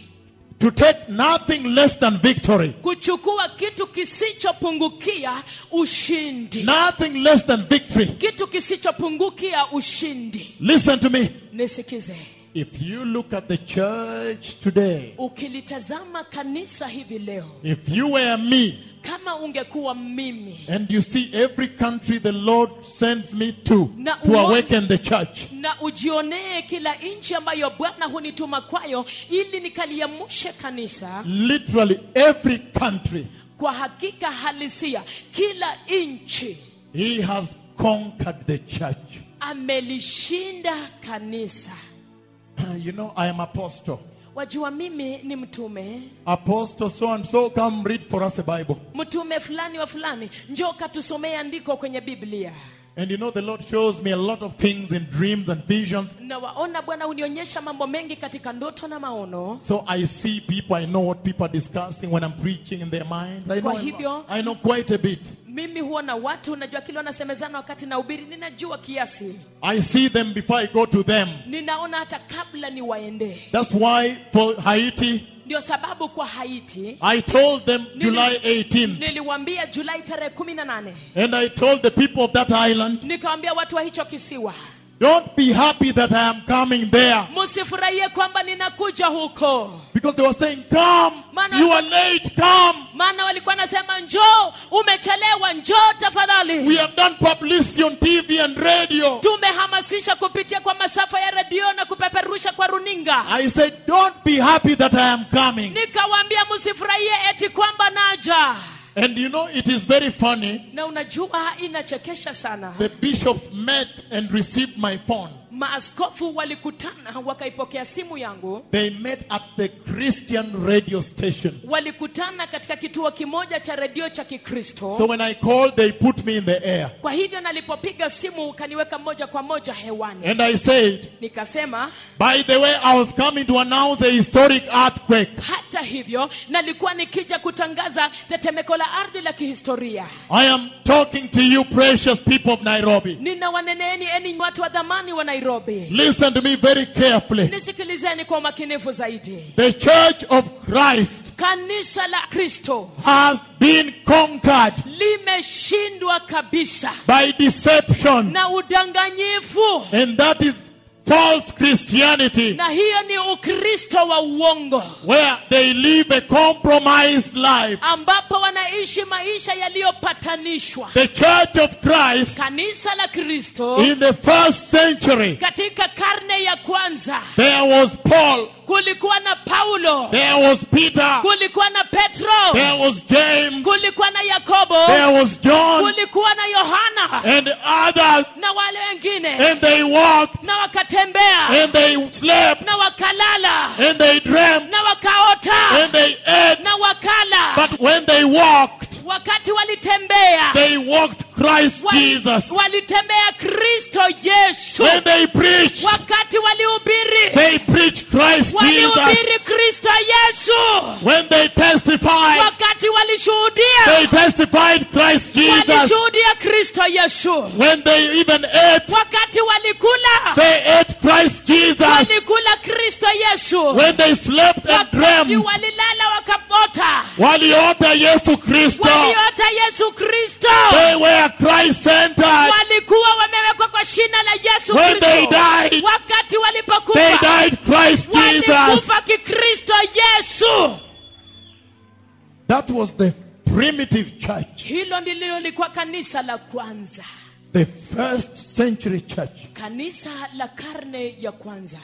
Speaker 1: to take nothing less than victory,
Speaker 2: kuchukua kitu kisichopungukia ushindi.
Speaker 1: Nothing less than victory.
Speaker 2: kitu kisichopungukia ushindi.
Speaker 1: Listen to me.
Speaker 2: nisikize.
Speaker 1: If you look at the church today,
Speaker 2: ukilitazama kanisa hivi leo
Speaker 1: if you were me,
Speaker 2: kama ungekuwa mimi.
Speaker 1: And you see every country the Lord sends me to
Speaker 2: Na
Speaker 1: to
Speaker 2: uone-
Speaker 1: awaken the church,
Speaker 2: na ujionee kila nchi ambayo bwana hunituma kwayo ili nikaliamushe kanisa.
Speaker 1: Literally every country,
Speaker 2: kwa hakika halisia kila nchi
Speaker 1: He has conquered the church.
Speaker 2: amelishinda kanisa. [LAUGHS]
Speaker 1: You know, I am apostle.
Speaker 2: Wajua mimi ni mtume
Speaker 1: Apostle so and so, come read for us a Bible.
Speaker 2: mtume fulani wa fulani njoo katusomee andiko kwenye biblia
Speaker 1: And you know, the Lord shows me a lot of things in dreams and visions.
Speaker 2: na waona bwana hunionyesha mambo mengi katika ndoto na maono
Speaker 1: So I see people, I know what people are discussing when I'm preaching in their minds. I know, I know quite a bit.
Speaker 2: Mimi huona watu unajua kile wanasemezana wakati ninajua kiasi
Speaker 1: I see them before I go to them.
Speaker 2: ninaona hata kabla
Speaker 1: That's why for Haiti,
Speaker 2: ndio sababu kwa haiti
Speaker 1: I told them July 18.
Speaker 2: niliwambia julai tarehe kumi na nane
Speaker 1: And I told the people of that island,
Speaker 2: nikawambia watu wa hicho kisiwa
Speaker 1: don't be happy that I am coming there.
Speaker 2: msifurahie kwamba ninakuja huko
Speaker 1: Because they were saying, come,
Speaker 2: Mana
Speaker 1: you are late, come.
Speaker 2: maana walikuwa nasema njoo umechelewa njoo tafadhali
Speaker 1: We have done publicity on TV and radio.
Speaker 2: tumehamasisha kupitia kwa masafa ya redio na kupeperusha kwa runinga
Speaker 1: I said, don't be happy that I am coming.
Speaker 2: nikawaambia msifurahie eti kwamba naja
Speaker 1: And you know, it is very funny.
Speaker 2: na unajua inachekesha sana
Speaker 1: The bishops met and received my phone.
Speaker 2: Maaskofu walikutana wakaipokea simu yangu
Speaker 1: They met at the Christian radio station.
Speaker 2: walikutana katika kituo kimoja cha redio cha kikristo
Speaker 1: So when I called, they put me in the air.
Speaker 2: kwa hivyo nalipopiga simu ukaniweka moja kwa moja hewani
Speaker 1: And I said,
Speaker 2: nikasema
Speaker 1: by the way, I was coming to announce a historic earthquake.
Speaker 2: hata hivyo nalikuwa nikija kutangaza tetemeko la ardhi la kihistoria
Speaker 1: I am talking to you, precious people of Nairobi.
Speaker 2: ninawaneneeni eni watu wa dhamani wa nairobi
Speaker 1: Listen to me very carefully.
Speaker 2: nisikilizeni kwa umakinifu zaidi
Speaker 1: The church of Christ
Speaker 2: kanisa la kristo
Speaker 1: has been conquered
Speaker 2: limeshindwa kabisa
Speaker 1: by deception.
Speaker 2: na udanganyifu
Speaker 1: And that is false Christianity,
Speaker 2: na hiyo ni ukristo wa uongo
Speaker 1: where they live a compromised life.
Speaker 2: ambapo wanaishi maisha yaliyopatanishwa.
Speaker 1: The church of Christ
Speaker 2: kanisa la kristo
Speaker 1: in the first century,
Speaker 2: katika karne ya kwanza.
Speaker 1: there was Paul,
Speaker 2: kulikuwa na paulo.
Speaker 1: There was Peter,
Speaker 2: kulikuwa na petro.
Speaker 1: There was James,
Speaker 2: kulikuwa na yakobo.
Speaker 1: There was John,
Speaker 2: kulikuwa na yohana.
Speaker 1: And others,
Speaker 2: na wale wengine.
Speaker 1: And they walked,
Speaker 2: na wakatembea.
Speaker 1: And they slept,
Speaker 2: na wakalala.
Speaker 1: And they dreamt,
Speaker 2: na wakaota.
Speaker 1: And they ate.
Speaker 2: na wakala.
Speaker 1: But when they walked,
Speaker 2: wakati walitembea
Speaker 1: they walked Christ Jesus.
Speaker 2: walitembea kristo yesu
Speaker 1: When they preached,
Speaker 2: wakati walihubiri
Speaker 1: they preached Christ Jesus.
Speaker 2: walihubiri kristo yesu
Speaker 1: When they testified,
Speaker 2: wakati walishuhudia
Speaker 1: they testified Christ Jesus.
Speaker 2: walishuhudia kristo yesu
Speaker 1: When they even ate,
Speaker 2: wakati walikula
Speaker 1: they ate Christ Jesus.
Speaker 2: walikula kristo yesu
Speaker 1: When they slept and
Speaker 2: wakati
Speaker 1: dreamt,
Speaker 2: walilala wakapota
Speaker 1: waliota Yesu Kristo.
Speaker 2: waliota yesu kristo
Speaker 1: They were Christ centered.
Speaker 2: walikuwa wamewekwa kwa shina la yesu
Speaker 1: When they died,
Speaker 2: wakati
Speaker 1: They died Christ Jesus.
Speaker 2: walikufa kikristo yesu
Speaker 1: That was the primitive church,
Speaker 2: hilo ndilo lilikuwa kanisa la kwanza.
Speaker 1: The first century church.
Speaker 2: kanisa la karne ya kwanza.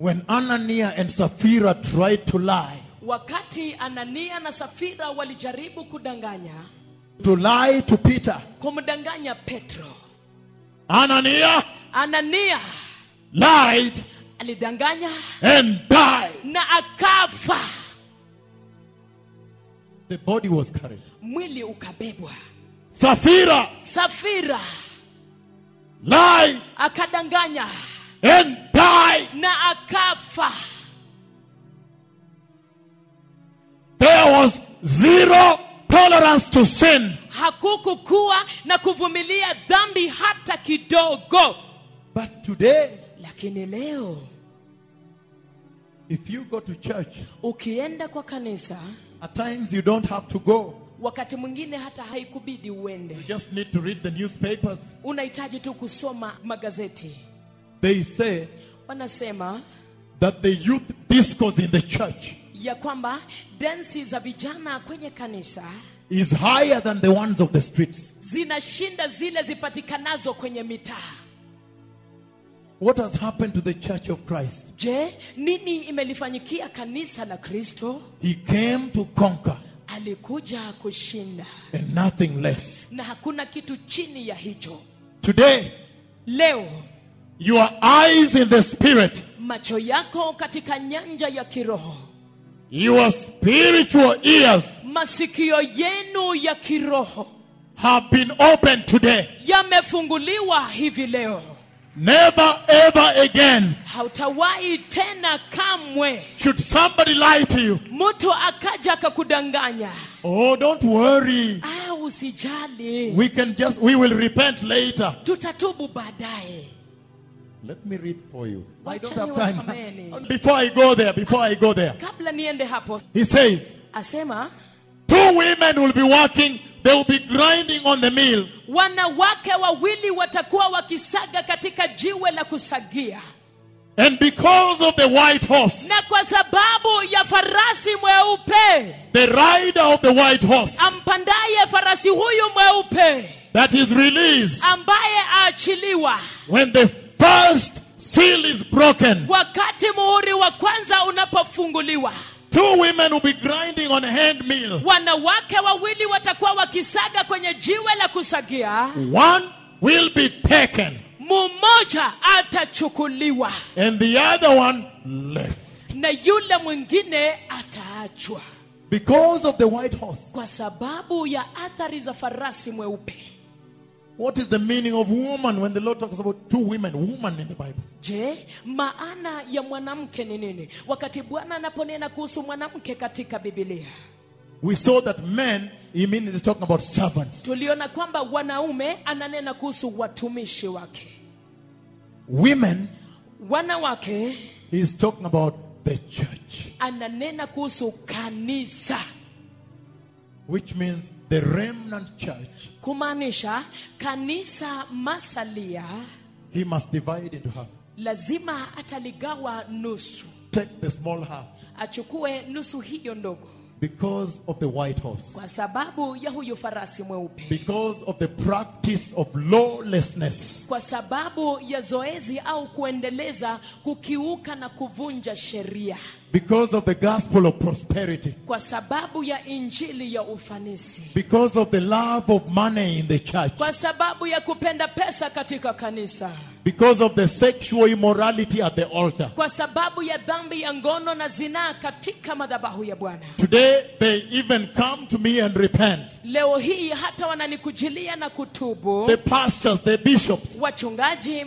Speaker 1: When Ananias and Sapphira tried to lie,
Speaker 2: wakati anania na safira walijaribu kudanganya.
Speaker 1: To lie to Peter,
Speaker 2: kumdanganya petro.
Speaker 1: Ananias
Speaker 2: anania
Speaker 1: lied
Speaker 2: alidanganya
Speaker 1: and died.
Speaker 2: na akafa
Speaker 1: The body was carried.
Speaker 2: mwili ukabebwa
Speaker 1: Safira.
Speaker 2: safira
Speaker 1: Lie.
Speaker 2: akadanganya
Speaker 1: and die.
Speaker 2: na akafa
Speaker 1: There was zero tolerance to sin.
Speaker 2: hakukukuwa na kuvumilia dhambi hata kidogo
Speaker 1: But today,
Speaker 2: lakini leo
Speaker 1: if you go to church,
Speaker 2: ukienda kwa kanisa
Speaker 1: at times you don't have to go.
Speaker 2: wakati mwingine hata haikubidi uende
Speaker 1: You just need to read the newspapers.
Speaker 2: unahitaji tu kusoma magazeti
Speaker 1: They say
Speaker 2: wanasema
Speaker 1: that the youth discourse in the church
Speaker 2: ya kwamba za vijana kwenye kanisa
Speaker 1: is higher than the ones of the streets.
Speaker 2: zinashinda zile zipatikanazo kwenye mitaa
Speaker 1: What has happened to the church of Christ?
Speaker 2: je nini imelifanyikia kanisa la kristo?
Speaker 1: He came to conquer.
Speaker 2: Alikuja kushinda.
Speaker 1: And nothing less.
Speaker 2: na hakuna kitu chini ya hicho.
Speaker 1: Today,
Speaker 2: leo
Speaker 1: your eyes in the spirit,
Speaker 2: macho yako katika nyanja ya kiroho.
Speaker 1: Your spiritual ears
Speaker 2: masikio yenu ya kiroho
Speaker 1: have been opened today.
Speaker 2: yamefunguliwa hivi leo
Speaker 1: Never ever again
Speaker 2: hautawahi tena kamwe
Speaker 1: should somebody lie to you.
Speaker 2: mtu akaja akakudanganya
Speaker 1: Oh, don't worry.
Speaker 2: ah, usijali
Speaker 1: We can just, we will repent later.
Speaker 2: tutatubu baadaye
Speaker 1: Let me read for you. I don't have time. [LAUGHS] Before I go there, before I go there,
Speaker 2: kabla niende hapo
Speaker 1: he says,
Speaker 2: asema
Speaker 1: two women will be working, they will be grinding on the mill.
Speaker 2: wanawake wawili watakuwa wakisaga katika jiwe la kusagia.
Speaker 1: And because of the white horse,
Speaker 2: na kwa sababu ya farasi mweupe
Speaker 1: the rider of the white horse
Speaker 2: ampandaye farasi huyu mweupe
Speaker 1: that is released,
Speaker 2: ambaye aachiliwa.
Speaker 1: when the first seal is broken,
Speaker 2: wakati muhuri wa kwanza unapofunguliwa
Speaker 1: two women will be grinding on a hand mill.
Speaker 2: wanawake wawili watakuwa wakisaga kwenye jiwe la kusagia
Speaker 1: One will be taken
Speaker 2: mmoja atachukuliwa
Speaker 1: and the other one left.
Speaker 2: na yule mwingine ataachwa
Speaker 1: Because of the white horse.
Speaker 2: kwa sababu ya athari za farasi mweupe
Speaker 1: What is the meaning of woman when the Lord talks about two women, woman in the Bible?
Speaker 2: je maana ya mwanamke ni nini? Wakati bwana anaponena kuhusu mwanamke katika bibilia
Speaker 1: We saw that men, he means he's talking about servants.
Speaker 2: tuliona kwamba wanaume ananena kuhusu watumishi wake.
Speaker 1: Women,
Speaker 2: wanawake
Speaker 1: he's talking about the church,
Speaker 2: ananena kuhusu kanisa.
Speaker 1: Which means the remnant church.
Speaker 2: kumaanisha kanisa masalia
Speaker 1: He must divide into half.
Speaker 2: lazima ataligawa nusu.
Speaker 1: Take the small half.
Speaker 2: Achukue nusu hiyo ndogo.
Speaker 1: Because of the white horse,
Speaker 2: kwa sababu ya huyu farasi mweupe.
Speaker 1: Because of the practice of lawlessness,
Speaker 2: kwa sababu ya zoezi au kuendeleza kukiuka na kuvunja sheria
Speaker 1: because of the gospel of prosperity,
Speaker 2: kwa sababu ya injili ya ufanisi.
Speaker 1: Because of the love of money in the church,
Speaker 2: kwa sababu ya kupenda pesa katika kanisa
Speaker 1: because of the sexual immorality at the altar.
Speaker 2: kwa sababu ya dhambi ya ngono na zinaa katika madhabahu ya bwana.
Speaker 1: Today, they even come to me and repent.
Speaker 2: leo hii hata wananikujilia na kutubu.
Speaker 1: The pastors, the bishops,
Speaker 2: wachungaji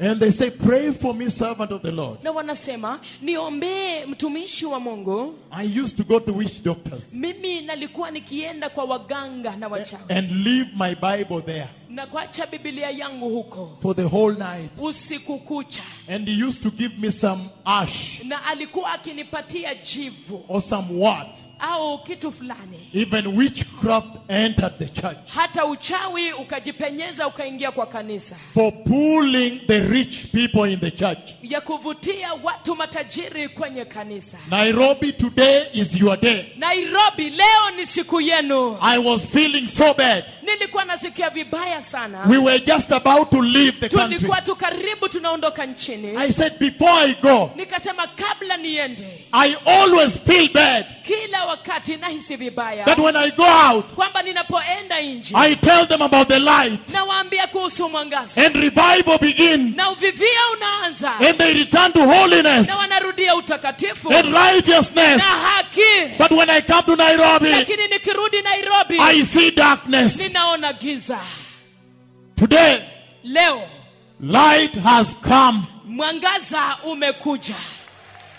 Speaker 1: and they say, Pray for me, servant of the Lord.
Speaker 2: na wanasema niombee mtumishi wa mungu.
Speaker 1: I used to go to witch doctors.
Speaker 2: Mimi nalikuwa nikienda kwa waganga na wachawi
Speaker 1: and leave my Bible there
Speaker 2: na kuacha bibilia yangu huko.
Speaker 1: for the whole night.
Speaker 2: usiku kucha
Speaker 1: And he used to give me some ash
Speaker 2: na alikuwa akinipatia jivu
Speaker 1: or some what.
Speaker 2: Au kitu fulani
Speaker 1: Even witchcraft entered the church
Speaker 2: hata uchawi ukajipenyeza ukaingia kwa kanisa
Speaker 1: for pulling the rich people in the church.
Speaker 2: ya kuvutia watu matajiri kwenye kanisa
Speaker 1: Nairobi, today is your day.
Speaker 2: nairobi leo ni siku yenu
Speaker 1: I was feeling so bad.
Speaker 2: nilikuwa nasikia vibaya sana
Speaker 1: We were just about to leave the country.
Speaker 2: tulikuwa tu karibu tunaondoka nchini
Speaker 1: I said, Before I go,
Speaker 2: nikasema kabla niende
Speaker 1: I always feel bad
Speaker 2: kila wakati nahisi vibaya.
Speaker 1: That when I go out,
Speaker 2: kwamba ninapoenda nje
Speaker 1: I tell them about the light.
Speaker 2: nawaambia kuhusu mwangaza.
Speaker 1: And revival begins.
Speaker 2: Na uvivia unaanza.
Speaker 1: And they return to holiness.
Speaker 2: Na wanarudia utakatifu.
Speaker 1: And righteousness.
Speaker 2: na haki.
Speaker 1: But when I come to Nairobi,
Speaker 2: lakini nikirudi nairobi
Speaker 1: I see darkness.
Speaker 2: ninaona giza.
Speaker 1: Today,
Speaker 2: leo
Speaker 1: light has come.
Speaker 2: mwangaza umekuja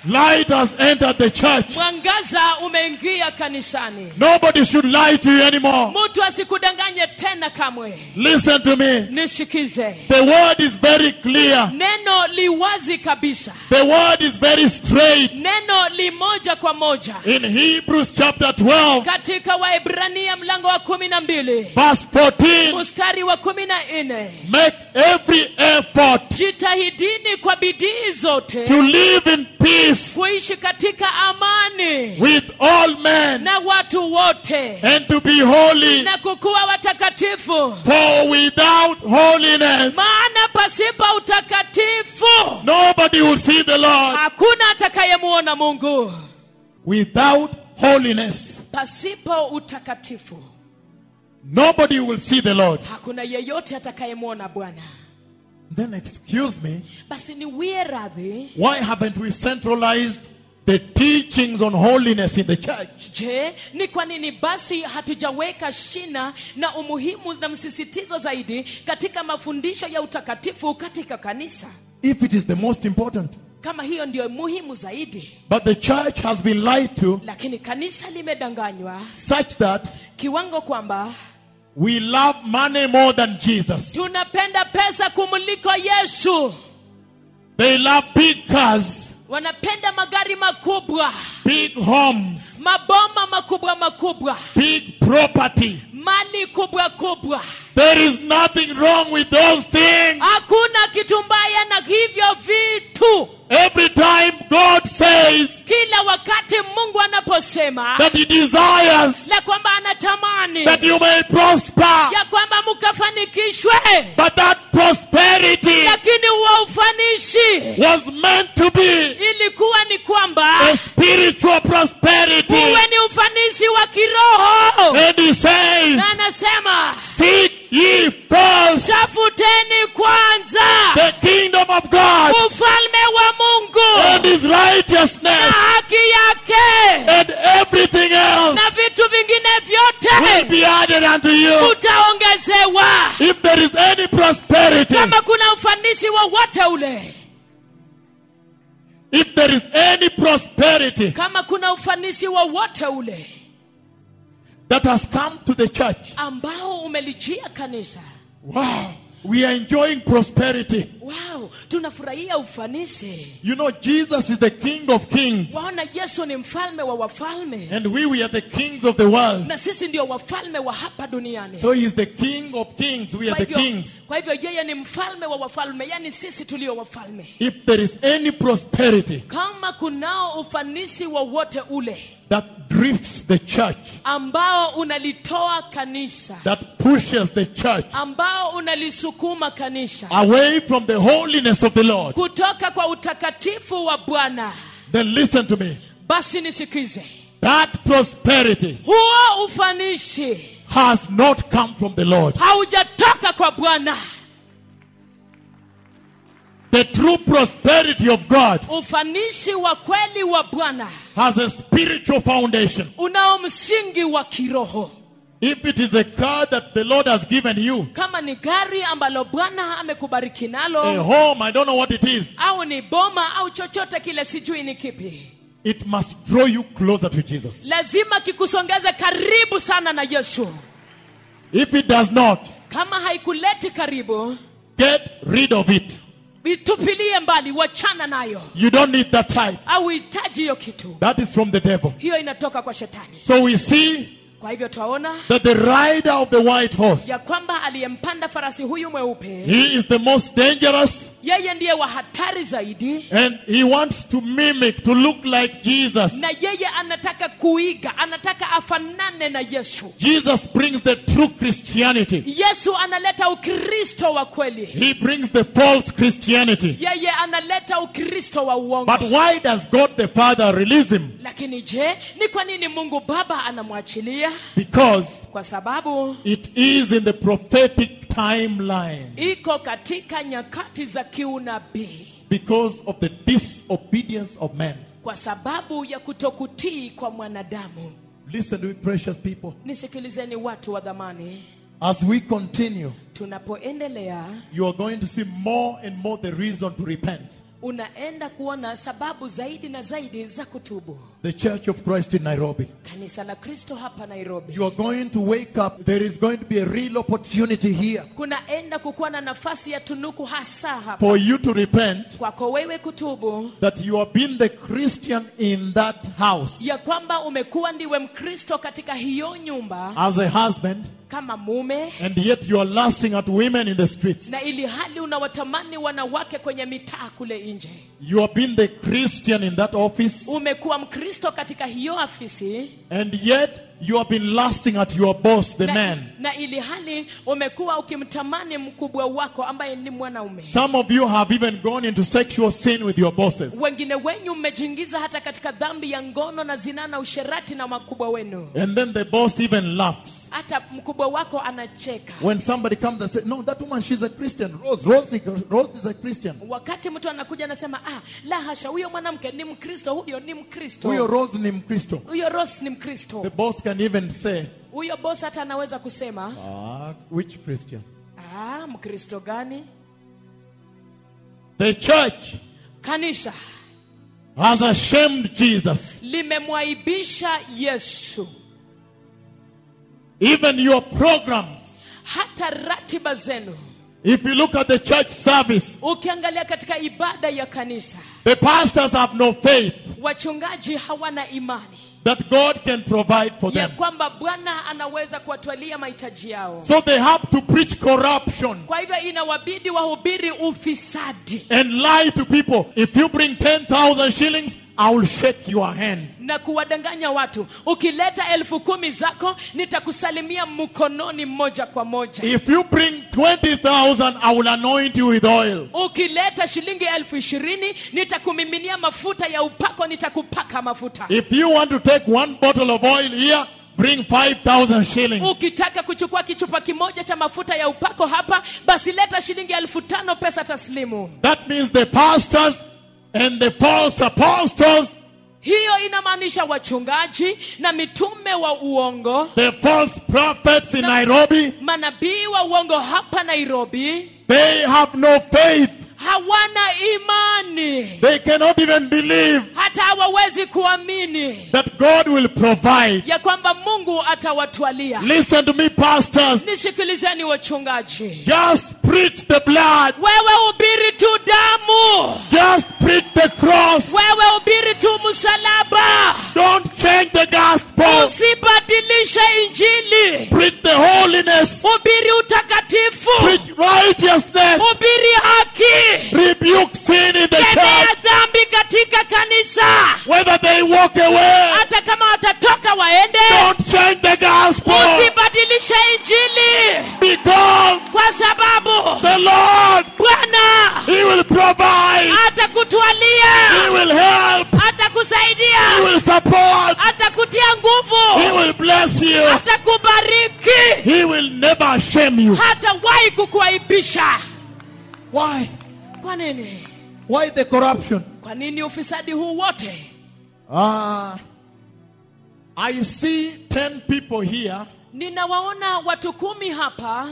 Speaker 1: Light has entered the church.
Speaker 2: mwangaza umeingia kanisani
Speaker 1: Nobody should lie to you anymore.
Speaker 2: mtu asikudanganye tena kamwe
Speaker 1: Listen to me.
Speaker 2: nisikize
Speaker 1: The word is very clear.
Speaker 2: neno liwazi kabisa
Speaker 1: The word is very straight.
Speaker 2: neno limoja kwa moja
Speaker 1: In Hebrews chapter 12,
Speaker 2: katika waebrania mlango wa kumi na mbili
Speaker 1: verse 14,
Speaker 2: mstari wa kumi na nne
Speaker 1: make every effort
Speaker 2: jitahidini kwa bidii zote
Speaker 1: to live in peace
Speaker 2: kuishi katika amani
Speaker 1: with all men
Speaker 2: na watu wote
Speaker 1: and to be holy.
Speaker 2: na kukuwa watakatifu
Speaker 1: For without holiness,
Speaker 2: maana pasipo utakatifu
Speaker 1: nobody will see the Lord.
Speaker 2: hakuna atakayemuona mungu
Speaker 1: Without holiness,
Speaker 2: pasipo utakatifu
Speaker 1: nobody will see the Lord.
Speaker 2: hakuna yeyote atakayemwona bwana
Speaker 1: Then, excuse me,
Speaker 2: basi niwie radhi
Speaker 1: why haven't we centralized the teachings on holiness in the church?
Speaker 2: je ni kwa nini basi hatujaweka shina na umuhimu na msisitizo zaidi katika mafundisho ya utakatifu katika kanisa?
Speaker 1: If it is the most important.
Speaker 2: kama hiyo ndiyo muhimu zaidi.
Speaker 1: But the church has been lied to
Speaker 2: lakini kanisa limedanganywa.
Speaker 1: such that
Speaker 2: kiwango kwamba
Speaker 1: we love money more than Jesus.
Speaker 2: tunapenda pesa kumuliko yesu
Speaker 1: They love big cars,
Speaker 2: wanapenda magari makubwa
Speaker 1: big homes,
Speaker 2: maboma makubwa makubwa
Speaker 1: big property.
Speaker 2: mali kubwa kubwa
Speaker 1: There is nothing wrong with those things.
Speaker 2: hakuna kitu mbaya na hivyo vitu
Speaker 1: Every time God says
Speaker 2: kila wakati mungu anaposema
Speaker 1: that He desires
Speaker 2: na kwamba anatamani
Speaker 1: that you may prosper,
Speaker 2: ya kwamba mkafanikishwe
Speaker 1: but that prosperity
Speaker 2: lakini huwa ufanishi
Speaker 1: was meant to be
Speaker 2: ilikuwa ni kwamba
Speaker 1: a spiritual prosperity.
Speaker 2: uwe ni ufanisi wa kiroho
Speaker 1: And He says,
Speaker 2: na anasema
Speaker 1: Seek ye first
Speaker 2: tafuteni kwanza
Speaker 1: the kingdom of God
Speaker 2: ufalme wa mungu.
Speaker 1: And His
Speaker 2: na
Speaker 1: righteousness,
Speaker 2: haki yake.
Speaker 1: and everything else
Speaker 2: na vitu vingine
Speaker 1: will be added unto you.
Speaker 2: utaongezewa.
Speaker 1: If there is any prosperity,
Speaker 2: kama kuna ufanisi wowote ule.
Speaker 1: if there is any prosperity
Speaker 2: kama kuna ufanisi wowote ule.
Speaker 1: that has come to the church,
Speaker 2: ambao umelijia kanisa.
Speaker 1: wow, we are enjoying prosperity.
Speaker 2: wow tunafurahia ufanisi
Speaker 1: You know, Jesus is the King of kings,
Speaker 2: waona yesu ni mfalme wa wafalme
Speaker 1: and we, we are the kings of the world.
Speaker 2: na sisi ndio wafalme wa hapa duniani
Speaker 1: So He is the King of kings, we are the kings.
Speaker 2: kwa hivyo yeye ni mfalme wa wafalme yani sisi tulio wafalme
Speaker 1: If there is any prosperity
Speaker 2: kama kunao ufanisi wowote ule
Speaker 1: that drifts the church,
Speaker 2: ambao unalitoa kanisa
Speaker 1: that pushes the church
Speaker 2: ambao unalisukuma kanisa
Speaker 1: away from the holiness of the Lord,
Speaker 2: kutoka kwa utakatifu wa bwana
Speaker 1: then listen to me.
Speaker 2: basi nisikize
Speaker 1: That prosperity
Speaker 2: huo ufanisi
Speaker 1: has not come from the Lord.
Speaker 2: haujatoka kwa bwana
Speaker 1: The true prosperity of God
Speaker 2: ufanisi wa kweli wa bwana
Speaker 1: has a spiritual foundation.
Speaker 2: unao msingi wa kiroho
Speaker 1: If it is a car that the Lord has given you,
Speaker 2: kama ni gari ambalo bwana amekubariki
Speaker 1: a
Speaker 2: nalo
Speaker 1: home, I don't know what it is,
Speaker 2: au ni boma au chochote kile sijui ni kipi
Speaker 1: it must draw you closer to Jesus.
Speaker 2: lazima kikusongeze karibu sana na yesu
Speaker 1: If it does not,
Speaker 2: kama haikuleti karibu
Speaker 1: get rid of it.
Speaker 2: Itupilie mbali wachana nayo
Speaker 1: You don't need that type.
Speaker 2: au hitaji hiyo kitu
Speaker 1: That is from the devil.
Speaker 2: hiyo inatoka kwa shetani
Speaker 1: So we see
Speaker 2: kwa hivyo twaona
Speaker 1: that the rider of the white horse,
Speaker 2: ya kwamba aliyempanda farasi huyu mweupe
Speaker 1: he is the most dangerous
Speaker 2: yeye ndiye wa hatari zaidi
Speaker 1: and he wants to mimic, to look like Jesus.
Speaker 2: na yeye anataka kuiga anataka afanane na yesu
Speaker 1: Jesus brings the true Christianity.
Speaker 2: yesu analeta ukristo wa kweli
Speaker 1: He brings the false Christianity.
Speaker 2: yeye analeta ukristo wa uongo
Speaker 1: But why does God the Father release him?
Speaker 2: lakini je ni kwa nini mungu baba anamwachilia
Speaker 1: Because
Speaker 2: kwa sababu
Speaker 1: it is in the prophetic timeline.
Speaker 2: iko katika nyakati za kiunabii
Speaker 1: Because of the disobedience of men.
Speaker 2: kwa sababu ya kutokutii kwa mwanadamu
Speaker 1: Listen to me, precious people.
Speaker 2: nisikilizeni watu wa dhamani
Speaker 1: As we continue,
Speaker 2: tunapoendelea
Speaker 1: you are going to see more and more the reason to repent.
Speaker 2: Unaenda kuona sababu zaidi na zaidi za kutubu.
Speaker 1: The Church of Christ in Nairobi.
Speaker 2: kanisa la kristo hapa nairobi.
Speaker 1: You are going to wake up. There is going to be a real opportunity here.
Speaker 2: Kunaenda kukuwa na nafasi ya tunuku hasa hapa.
Speaker 1: For you to repent
Speaker 2: kwako wewe kutubu.
Speaker 1: that you have been the Christian in that house.
Speaker 2: Ya kwamba umekuwa ndiwe mkristo katika hiyo nyumba.
Speaker 1: As a husband,
Speaker 2: kama mume.
Speaker 1: and yet you are lusting at women in the streets.
Speaker 2: na ili hali unawatamani wanawake kwenye mitaa kule nje.
Speaker 1: You have been the Christian in that office,
Speaker 2: umekuwa mkristo katika hiyo afisi
Speaker 1: and yet you have been lusting at your boss, the
Speaker 2: na,
Speaker 1: man.
Speaker 2: na ili hali umekuwa ukimtamani mkubwa wako ambaye ni mwanaume
Speaker 1: Some of you have even gone into sexual sin with your bosses.
Speaker 2: wengine wenyu mmejiingiza hata katika dhambi ya ngono na zinaa na usherati na makubwa wenu
Speaker 1: And then the boss even laughs.
Speaker 2: hata mkubwa wako anacheka
Speaker 1: When somebody comes and says, No, that woman, she's a Christian. Rose, Rose, Rose is a Christian.
Speaker 2: wakati mtu anakuja anasema ah, la hasha huyo mwanamke ni mkristo huyo ni mkristo
Speaker 1: Huyo Rose ni Mkristo.
Speaker 2: huyo ros ni mkristo
Speaker 1: The boss can even say,
Speaker 2: huyo bos hata anaweza kusema
Speaker 1: Ah, which Christian?
Speaker 2: ah, mkristo gani
Speaker 1: The church
Speaker 2: kanisa
Speaker 1: has ashamed Jesus.
Speaker 2: limemwaibisha yesu
Speaker 1: Even your programs.
Speaker 2: hata ratiba zenu
Speaker 1: If you look at the church service,
Speaker 2: ukiangalia katika ibada ya kanisa
Speaker 1: the pastors have no faith
Speaker 2: wachungaji hawana imani
Speaker 1: that God can provide for them.
Speaker 2: kwamba bwana anaweza kuwatwalia mahitaji yao
Speaker 1: So they have to preach corruption
Speaker 2: kwa hivyo inawabidi wahubiri ufisadi
Speaker 1: and lie to people. If you bring 10,000 shillings, I will shake your hand.
Speaker 2: na kuwadanganya watu ukileta elfu kumi zako nitakusalimia mkononi mmoja kwa moja
Speaker 1: If you bring 20,000, I will anoint you with oil.
Speaker 2: ukileta shilingi elfu ishirini nitakumiminia mafuta ya upako nitakupaka mafuta
Speaker 1: If you want to take one bottle of oil here, bring 5,000 shillings.
Speaker 2: ukitaka kuchukua kichupa kimoja cha mafuta ya upako hapa basi leta shilingi elfu tano pesa taslimu
Speaker 1: That means the pastors and the false apostles,
Speaker 2: hiyo inamaanisha wachungaji na mitume wa uongo
Speaker 1: the false prophets in Nairobi,
Speaker 2: manabii wa uongo hapa nairobi
Speaker 1: they have no faith.
Speaker 2: hawana imani
Speaker 1: They cannot even believe
Speaker 2: hata hawawezi kuamini
Speaker 1: that God will provide.
Speaker 2: ya kwamba mungu atawatwalia
Speaker 1: Listen to me, pastors.
Speaker 2: nisikilizeni wachungaji
Speaker 1: Just preach the blood.
Speaker 2: wewe ubiri tu damu
Speaker 1: Just preach the cross.
Speaker 2: wewe ubiri tu msalaba
Speaker 1: Don't change the gospel.
Speaker 2: usibadilishe injili
Speaker 1: Preach the holiness.
Speaker 2: ubiri utakatifu
Speaker 1: Preach righteousness.
Speaker 2: ubiri haki
Speaker 1: Rebuke sin in the church.
Speaker 2: dhambi katika kanisa
Speaker 1: Whether they walk away,
Speaker 2: hata kama watatoka waende
Speaker 1: don't change the gospel.
Speaker 2: usibadilishe injili
Speaker 1: Because
Speaker 2: kwa sababu
Speaker 1: the Lord,
Speaker 2: bwana
Speaker 1: He will provide. He
Speaker 2: atakutwalia
Speaker 1: will help. He will support.
Speaker 2: atakutia
Speaker 1: He
Speaker 2: nguvu
Speaker 1: will bless you.
Speaker 2: atakubariki
Speaker 1: He will never shame you.
Speaker 2: hatawahi kukuaibisha
Speaker 1: Why?
Speaker 2: kwa nini
Speaker 1: Why the corruption?
Speaker 2: kwa nini ufisadi huu wote?
Speaker 1: Ah, I see 10 people here,
Speaker 2: ninawaona watu kumi hapa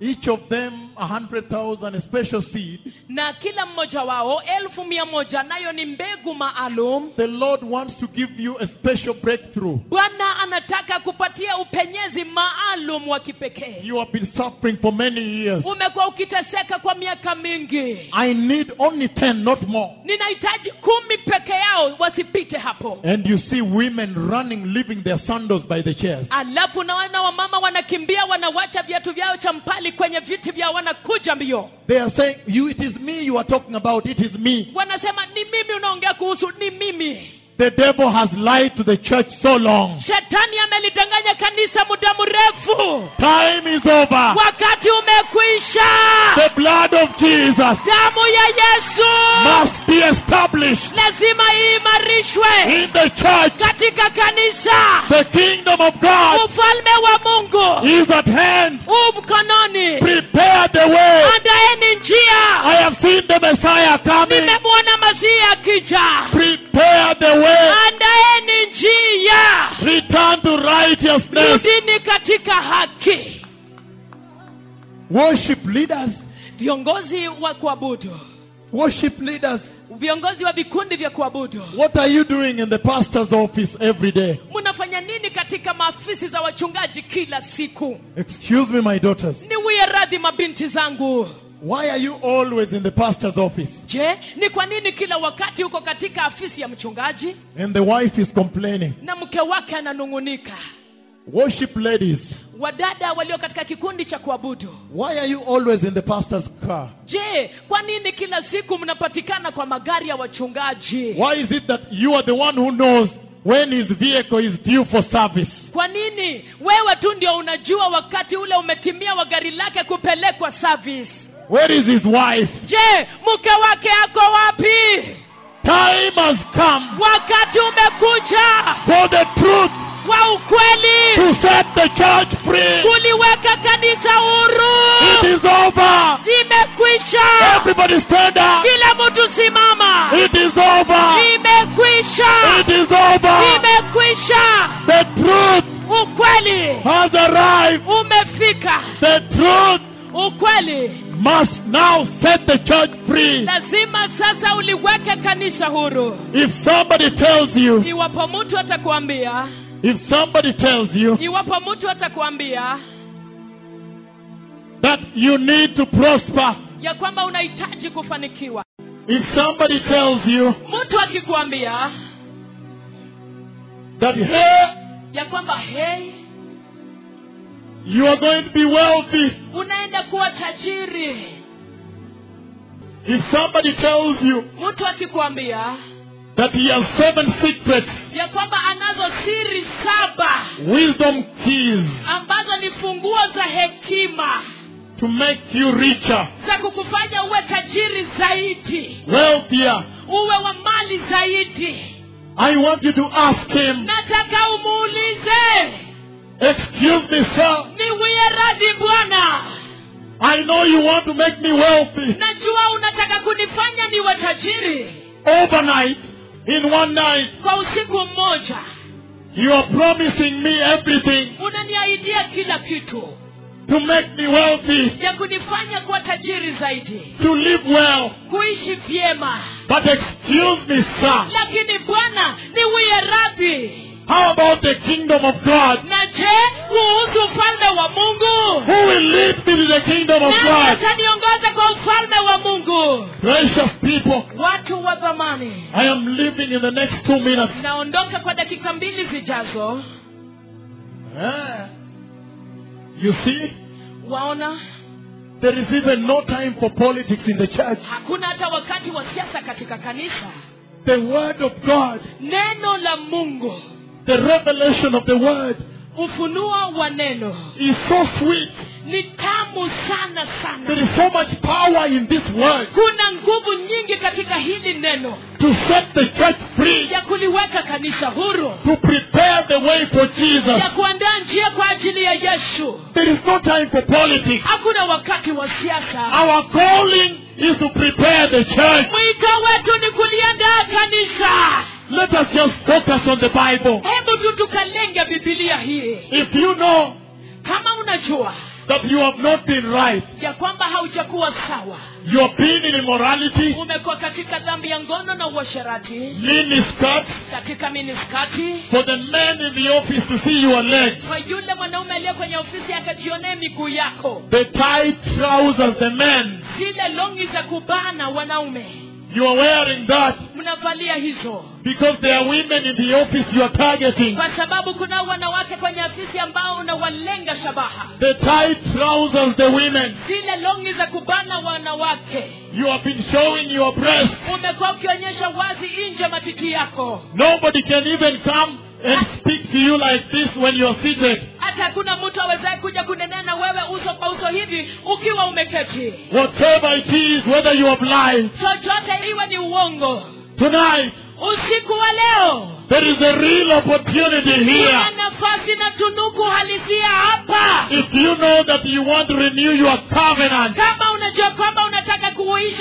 Speaker 1: each of them a hundred thousand, a special seed.
Speaker 2: na kila mmoja wao elfu mia moja nayo ni mbegu maalum
Speaker 1: The Lord wants to give you a special breakthrough.
Speaker 2: bwana anataka kupatia upenyezi maalum wa kipekee
Speaker 1: You have been suffering for many years.
Speaker 2: umekuwa ukiteseka kwa miaka mingi
Speaker 1: I need only 10, not more.
Speaker 2: ninahitaji kumi peke yao wasipite hapo
Speaker 1: And you see women running, leaving their sandals by the chairs.
Speaker 2: alafu naona wamama wanakimbia wanawacha viatu vyao cha mpali kwenye viti vyao wanakuja mbio
Speaker 1: They are saying, You, it is me you are talking about, it is me.
Speaker 2: wanasema ni mimi unaongea kuhusu ni mimi
Speaker 1: The devil has lied to the church so long.
Speaker 2: shetani amelidanganya kanisa muda mrefu
Speaker 1: Time is over.
Speaker 2: wakati umekwisha
Speaker 1: The blood of Jesus
Speaker 2: damu ya yesu
Speaker 1: must be established
Speaker 2: lazima iimarishwe
Speaker 1: in the church.
Speaker 2: katika kanisa
Speaker 1: The kingdom of God
Speaker 2: ufalme wa mungu
Speaker 1: is at hand.
Speaker 2: mkononi
Speaker 1: Prepare the way.
Speaker 2: andaeni njia
Speaker 1: I have seen the Messiah coming.
Speaker 2: nimemwona masihi akija
Speaker 1: Prepare the way.
Speaker 2: andaeni njia
Speaker 1: Return to righteousness.
Speaker 2: rudini katika haki
Speaker 1: Worship leaders.
Speaker 2: viongozi wa kuabudu
Speaker 1: Worship leaders,
Speaker 2: viongozi wa vikundi vya kuabudu
Speaker 1: what are you doing in the pastor's office every day?
Speaker 2: mnafanya nini katika maafisi za wachungaji kila siku
Speaker 1: Excuse me, my daughters.
Speaker 2: niwie radhi mabinti zangu
Speaker 1: Why are you always in the pastor's office?
Speaker 2: je ni kwa nini kila wakati uko katika afisi ya mchungaji
Speaker 1: And the wife is complaining.
Speaker 2: na mke wake ananung'unika
Speaker 1: Worship ladies,
Speaker 2: wadada walio katika kikundi cha kuabudu
Speaker 1: why are you always in the pastor's car?
Speaker 2: je kwa nini kila siku mnapatikana kwa magari ya wachungaji
Speaker 1: Why is it that you are the one who knows when his vehicle is due for service?
Speaker 2: kwa nini wewe tu ndio unajua wakati ule umetimia wa gari lake kupelekwa service
Speaker 1: Where is his wife?
Speaker 2: je mke wake ako wapi
Speaker 1: Time has come
Speaker 2: wakati umekuja
Speaker 1: for the truth
Speaker 2: wa ukweli
Speaker 1: to set the church free.
Speaker 2: kuliweka kanisa
Speaker 1: It
Speaker 2: huru
Speaker 1: is over.
Speaker 2: imekwisha
Speaker 1: Everybody stand up.
Speaker 2: kila mtu simama
Speaker 1: It is over.
Speaker 2: imekwisha
Speaker 1: It is over.
Speaker 2: imekwisha
Speaker 1: The truth
Speaker 2: ukweli
Speaker 1: has arrived.
Speaker 2: umefika
Speaker 1: The truth
Speaker 2: ukweli.
Speaker 1: Must now set the church free.
Speaker 2: lazima sasa uliweke kanisa huru.
Speaker 1: If somebody tells you,
Speaker 2: iwapo mtu atakuambia.
Speaker 1: if somebody tells you
Speaker 2: iwapo mtu atakuambia.
Speaker 1: that you need to prosper,
Speaker 2: ya kwamba unahitaji kufanikiwa.
Speaker 1: if somebody tells you
Speaker 2: mtu akikuambia.
Speaker 1: that, hey,
Speaker 2: ya kwamba hei
Speaker 1: you are going to be wealthy,
Speaker 2: unaenda kuwa tajiri.
Speaker 1: If somebody tells you
Speaker 2: mtu akikwambia
Speaker 1: that he has seven secrets,
Speaker 2: ya kwamba anazo siri saba
Speaker 1: wisdom keys
Speaker 2: ambazo ni funguo za hekima
Speaker 1: to make you richer,
Speaker 2: za kukufanya uwe tajiri zaidi
Speaker 1: wealthier,
Speaker 2: uwe wa mali zaidi.
Speaker 1: I want you to ask him,
Speaker 2: nataka umuulize
Speaker 1: excuse me, sir,
Speaker 2: niwie radhi bwana.
Speaker 1: I know you want to make me wealthy.
Speaker 2: Najua unataka kunifanya niwe tajiri.
Speaker 1: Overnight, in one night.
Speaker 2: kwa usiku mmoja
Speaker 1: You are promising me everything
Speaker 2: unaniahidia kila kitu.
Speaker 1: to make me wealthy,
Speaker 2: ya kunifanya kuwa tajiri zaidi.
Speaker 1: to live well.
Speaker 2: kuishi vyema.
Speaker 1: But excuse me, sir,
Speaker 2: lakini bwana niwie radhi
Speaker 1: how about the kingdom of God?
Speaker 2: na je kuhusu ufalme wa mungu
Speaker 1: Who will lead me to the kingdom of
Speaker 2: nani
Speaker 1: God?
Speaker 2: ataniongoza kwa ufalme wa mungu
Speaker 1: Precious people,
Speaker 2: watu wa dhamani
Speaker 1: I am leaving in the next two minutes.
Speaker 2: naondoka kwa dakika mbili zijazo
Speaker 1: Ah. You see,
Speaker 2: waona
Speaker 1: there is even no time for politics in the church.
Speaker 2: hakuna hata wakati wa siasa katika kanisa
Speaker 1: The word of God,
Speaker 2: neno la mungu
Speaker 1: the revelation of the word.
Speaker 2: Ufunuo wa neno.
Speaker 1: Is so sweet.
Speaker 2: ni tamu sana sana.
Speaker 1: There is so much power in this word.
Speaker 2: Kuna nguvu nyingi katika hili neno.
Speaker 1: To set the church free,
Speaker 2: ya kuliweka kanisa huru.
Speaker 1: To prepare the way for Jesus.
Speaker 2: ya kuandaa njia kwa ajili ya yesu.
Speaker 1: There is no time for politics.
Speaker 2: hakuna wakati wa siasa.
Speaker 1: Our calling is to prepare the church.
Speaker 2: mwito wetu ni kuliandaa kanisa
Speaker 1: Let us just focus on the Bible.
Speaker 2: hebu tu tukalenge bibilia hii
Speaker 1: If you know
Speaker 2: kama unajua
Speaker 1: that you have not been right,
Speaker 2: ya kwamba haujakuwa sawa
Speaker 1: you have been in immorality,
Speaker 2: umekuwa katika dhambi ya ngono na uasherati
Speaker 1: Miniskirts.
Speaker 2: katika miniskati
Speaker 1: for the men in the office to see your legs,
Speaker 2: kwa yule mwanaume aliye kwenye ofisi akajionee miguu yako
Speaker 1: the tight trousers, the men,
Speaker 2: zile longi za kubana wanaume
Speaker 1: you are wearing that.
Speaker 2: Mnavalia hizo.
Speaker 1: Because there are women in the office you are targeting.
Speaker 2: kwa sababu kuna wanawake kwenye afisi ambao unawalenga shabaha.
Speaker 1: The tight trousers, the women,
Speaker 2: zile longi za kubana wanawake.
Speaker 1: You have been showing your breasts.
Speaker 2: umekuwa ukionyesha wazi nje matiti yako.
Speaker 1: Nobody can even come and speak to you like this when you are seated.
Speaker 2: hata hakuna mtu awezaye kuja kunenea na wewe uso kwa uso hivi ukiwa umeketi
Speaker 1: Whatever it is, whether you have lied,
Speaker 2: chochote iwe ni uongo
Speaker 1: tonight
Speaker 2: usiku wa leo
Speaker 1: there is a real opportunity here.
Speaker 2: kuna nafasi na tunuku halisia hapa
Speaker 1: If you know that you want to renew your covenant
Speaker 2: kama unajua kwamba unataka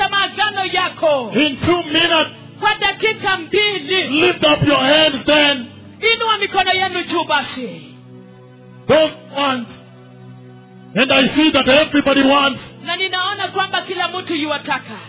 Speaker 2: maagano yako
Speaker 1: in two minutes,
Speaker 2: kwa dakika mbili
Speaker 1: lift up your hands then.
Speaker 2: Inua mikono yenu juu basi.
Speaker 1: Don't want. And I see that everybody wants.
Speaker 2: na ninaona kwamba kila mtu yuwataka.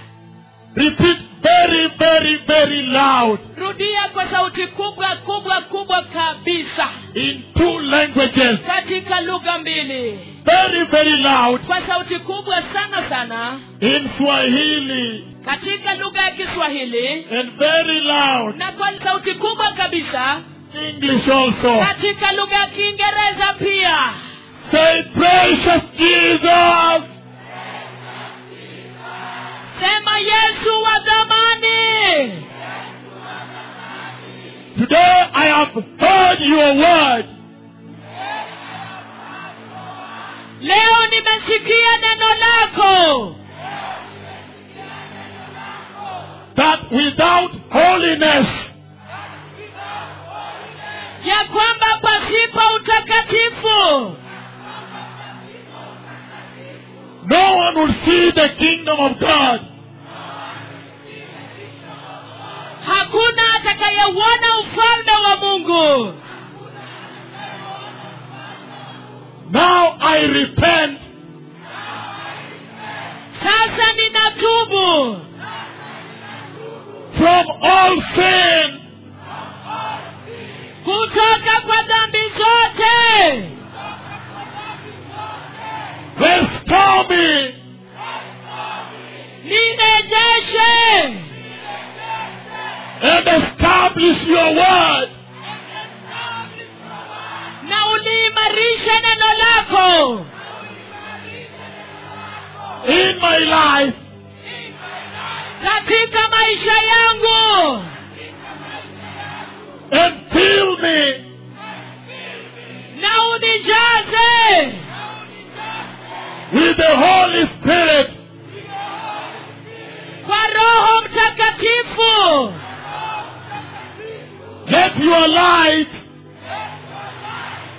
Speaker 1: Repeat very, very, very loud.
Speaker 2: Rudia kwa sauti kubwa kubwa kubwa kabisa.
Speaker 1: In two languages.
Speaker 2: katika lugha mbili.
Speaker 1: Very, very loud.
Speaker 2: Kwa sauti kubwa sana sana.
Speaker 1: In Swahili.
Speaker 2: Katika lugha ya kiswahili.
Speaker 1: And very loud.
Speaker 2: Na kwa sauti kubwa kabisa
Speaker 1: English also.
Speaker 2: katika lugha ya kiingereza pia
Speaker 1: Say, precious Jesus,
Speaker 2: sema yesu wa
Speaker 1: today I have heard your word.
Speaker 2: leo nimesikia neno lako
Speaker 1: that without holiness
Speaker 2: ya kwamba pasipo utakatifu
Speaker 1: no one will see the kingdom of God.
Speaker 2: hakuna atakayeuona ufalme wa mungu
Speaker 1: Now I repent
Speaker 2: sasa ninatubu
Speaker 1: from all sin.
Speaker 2: Kutoka kwa dhambi zote.
Speaker 1: Restore me.
Speaker 2: Nirejeshe.
Speaker 1: And establish your word.
Speaker 2: Na uliimarishe neno lako.
Speaker 1: In my life.
Speaker 2: Katika maisha yangu
Speaker 1: and fill me.
Speaker 2: Na unijaze
Speaker 1: with the Holy Spirit.
Speaker 2: Kwa roho mtakatifu
Speaker 1: let your light.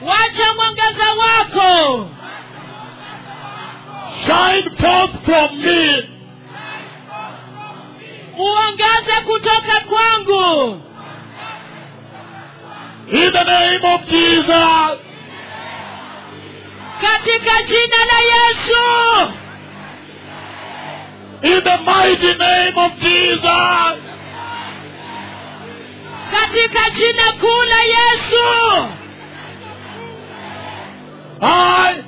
Speaker 2: Wacha mwangaza wako
Speaker 1: shine forth from me.
Speaker 2: Uangaze kutoka kwangu
Speaker 1: In the name of Jesus.
Speaker 2: Katika jina la Yesu.
Speaker 1: In the mighty name of Jesus.
Speaker 2: Katika jina kuu la Yesu. I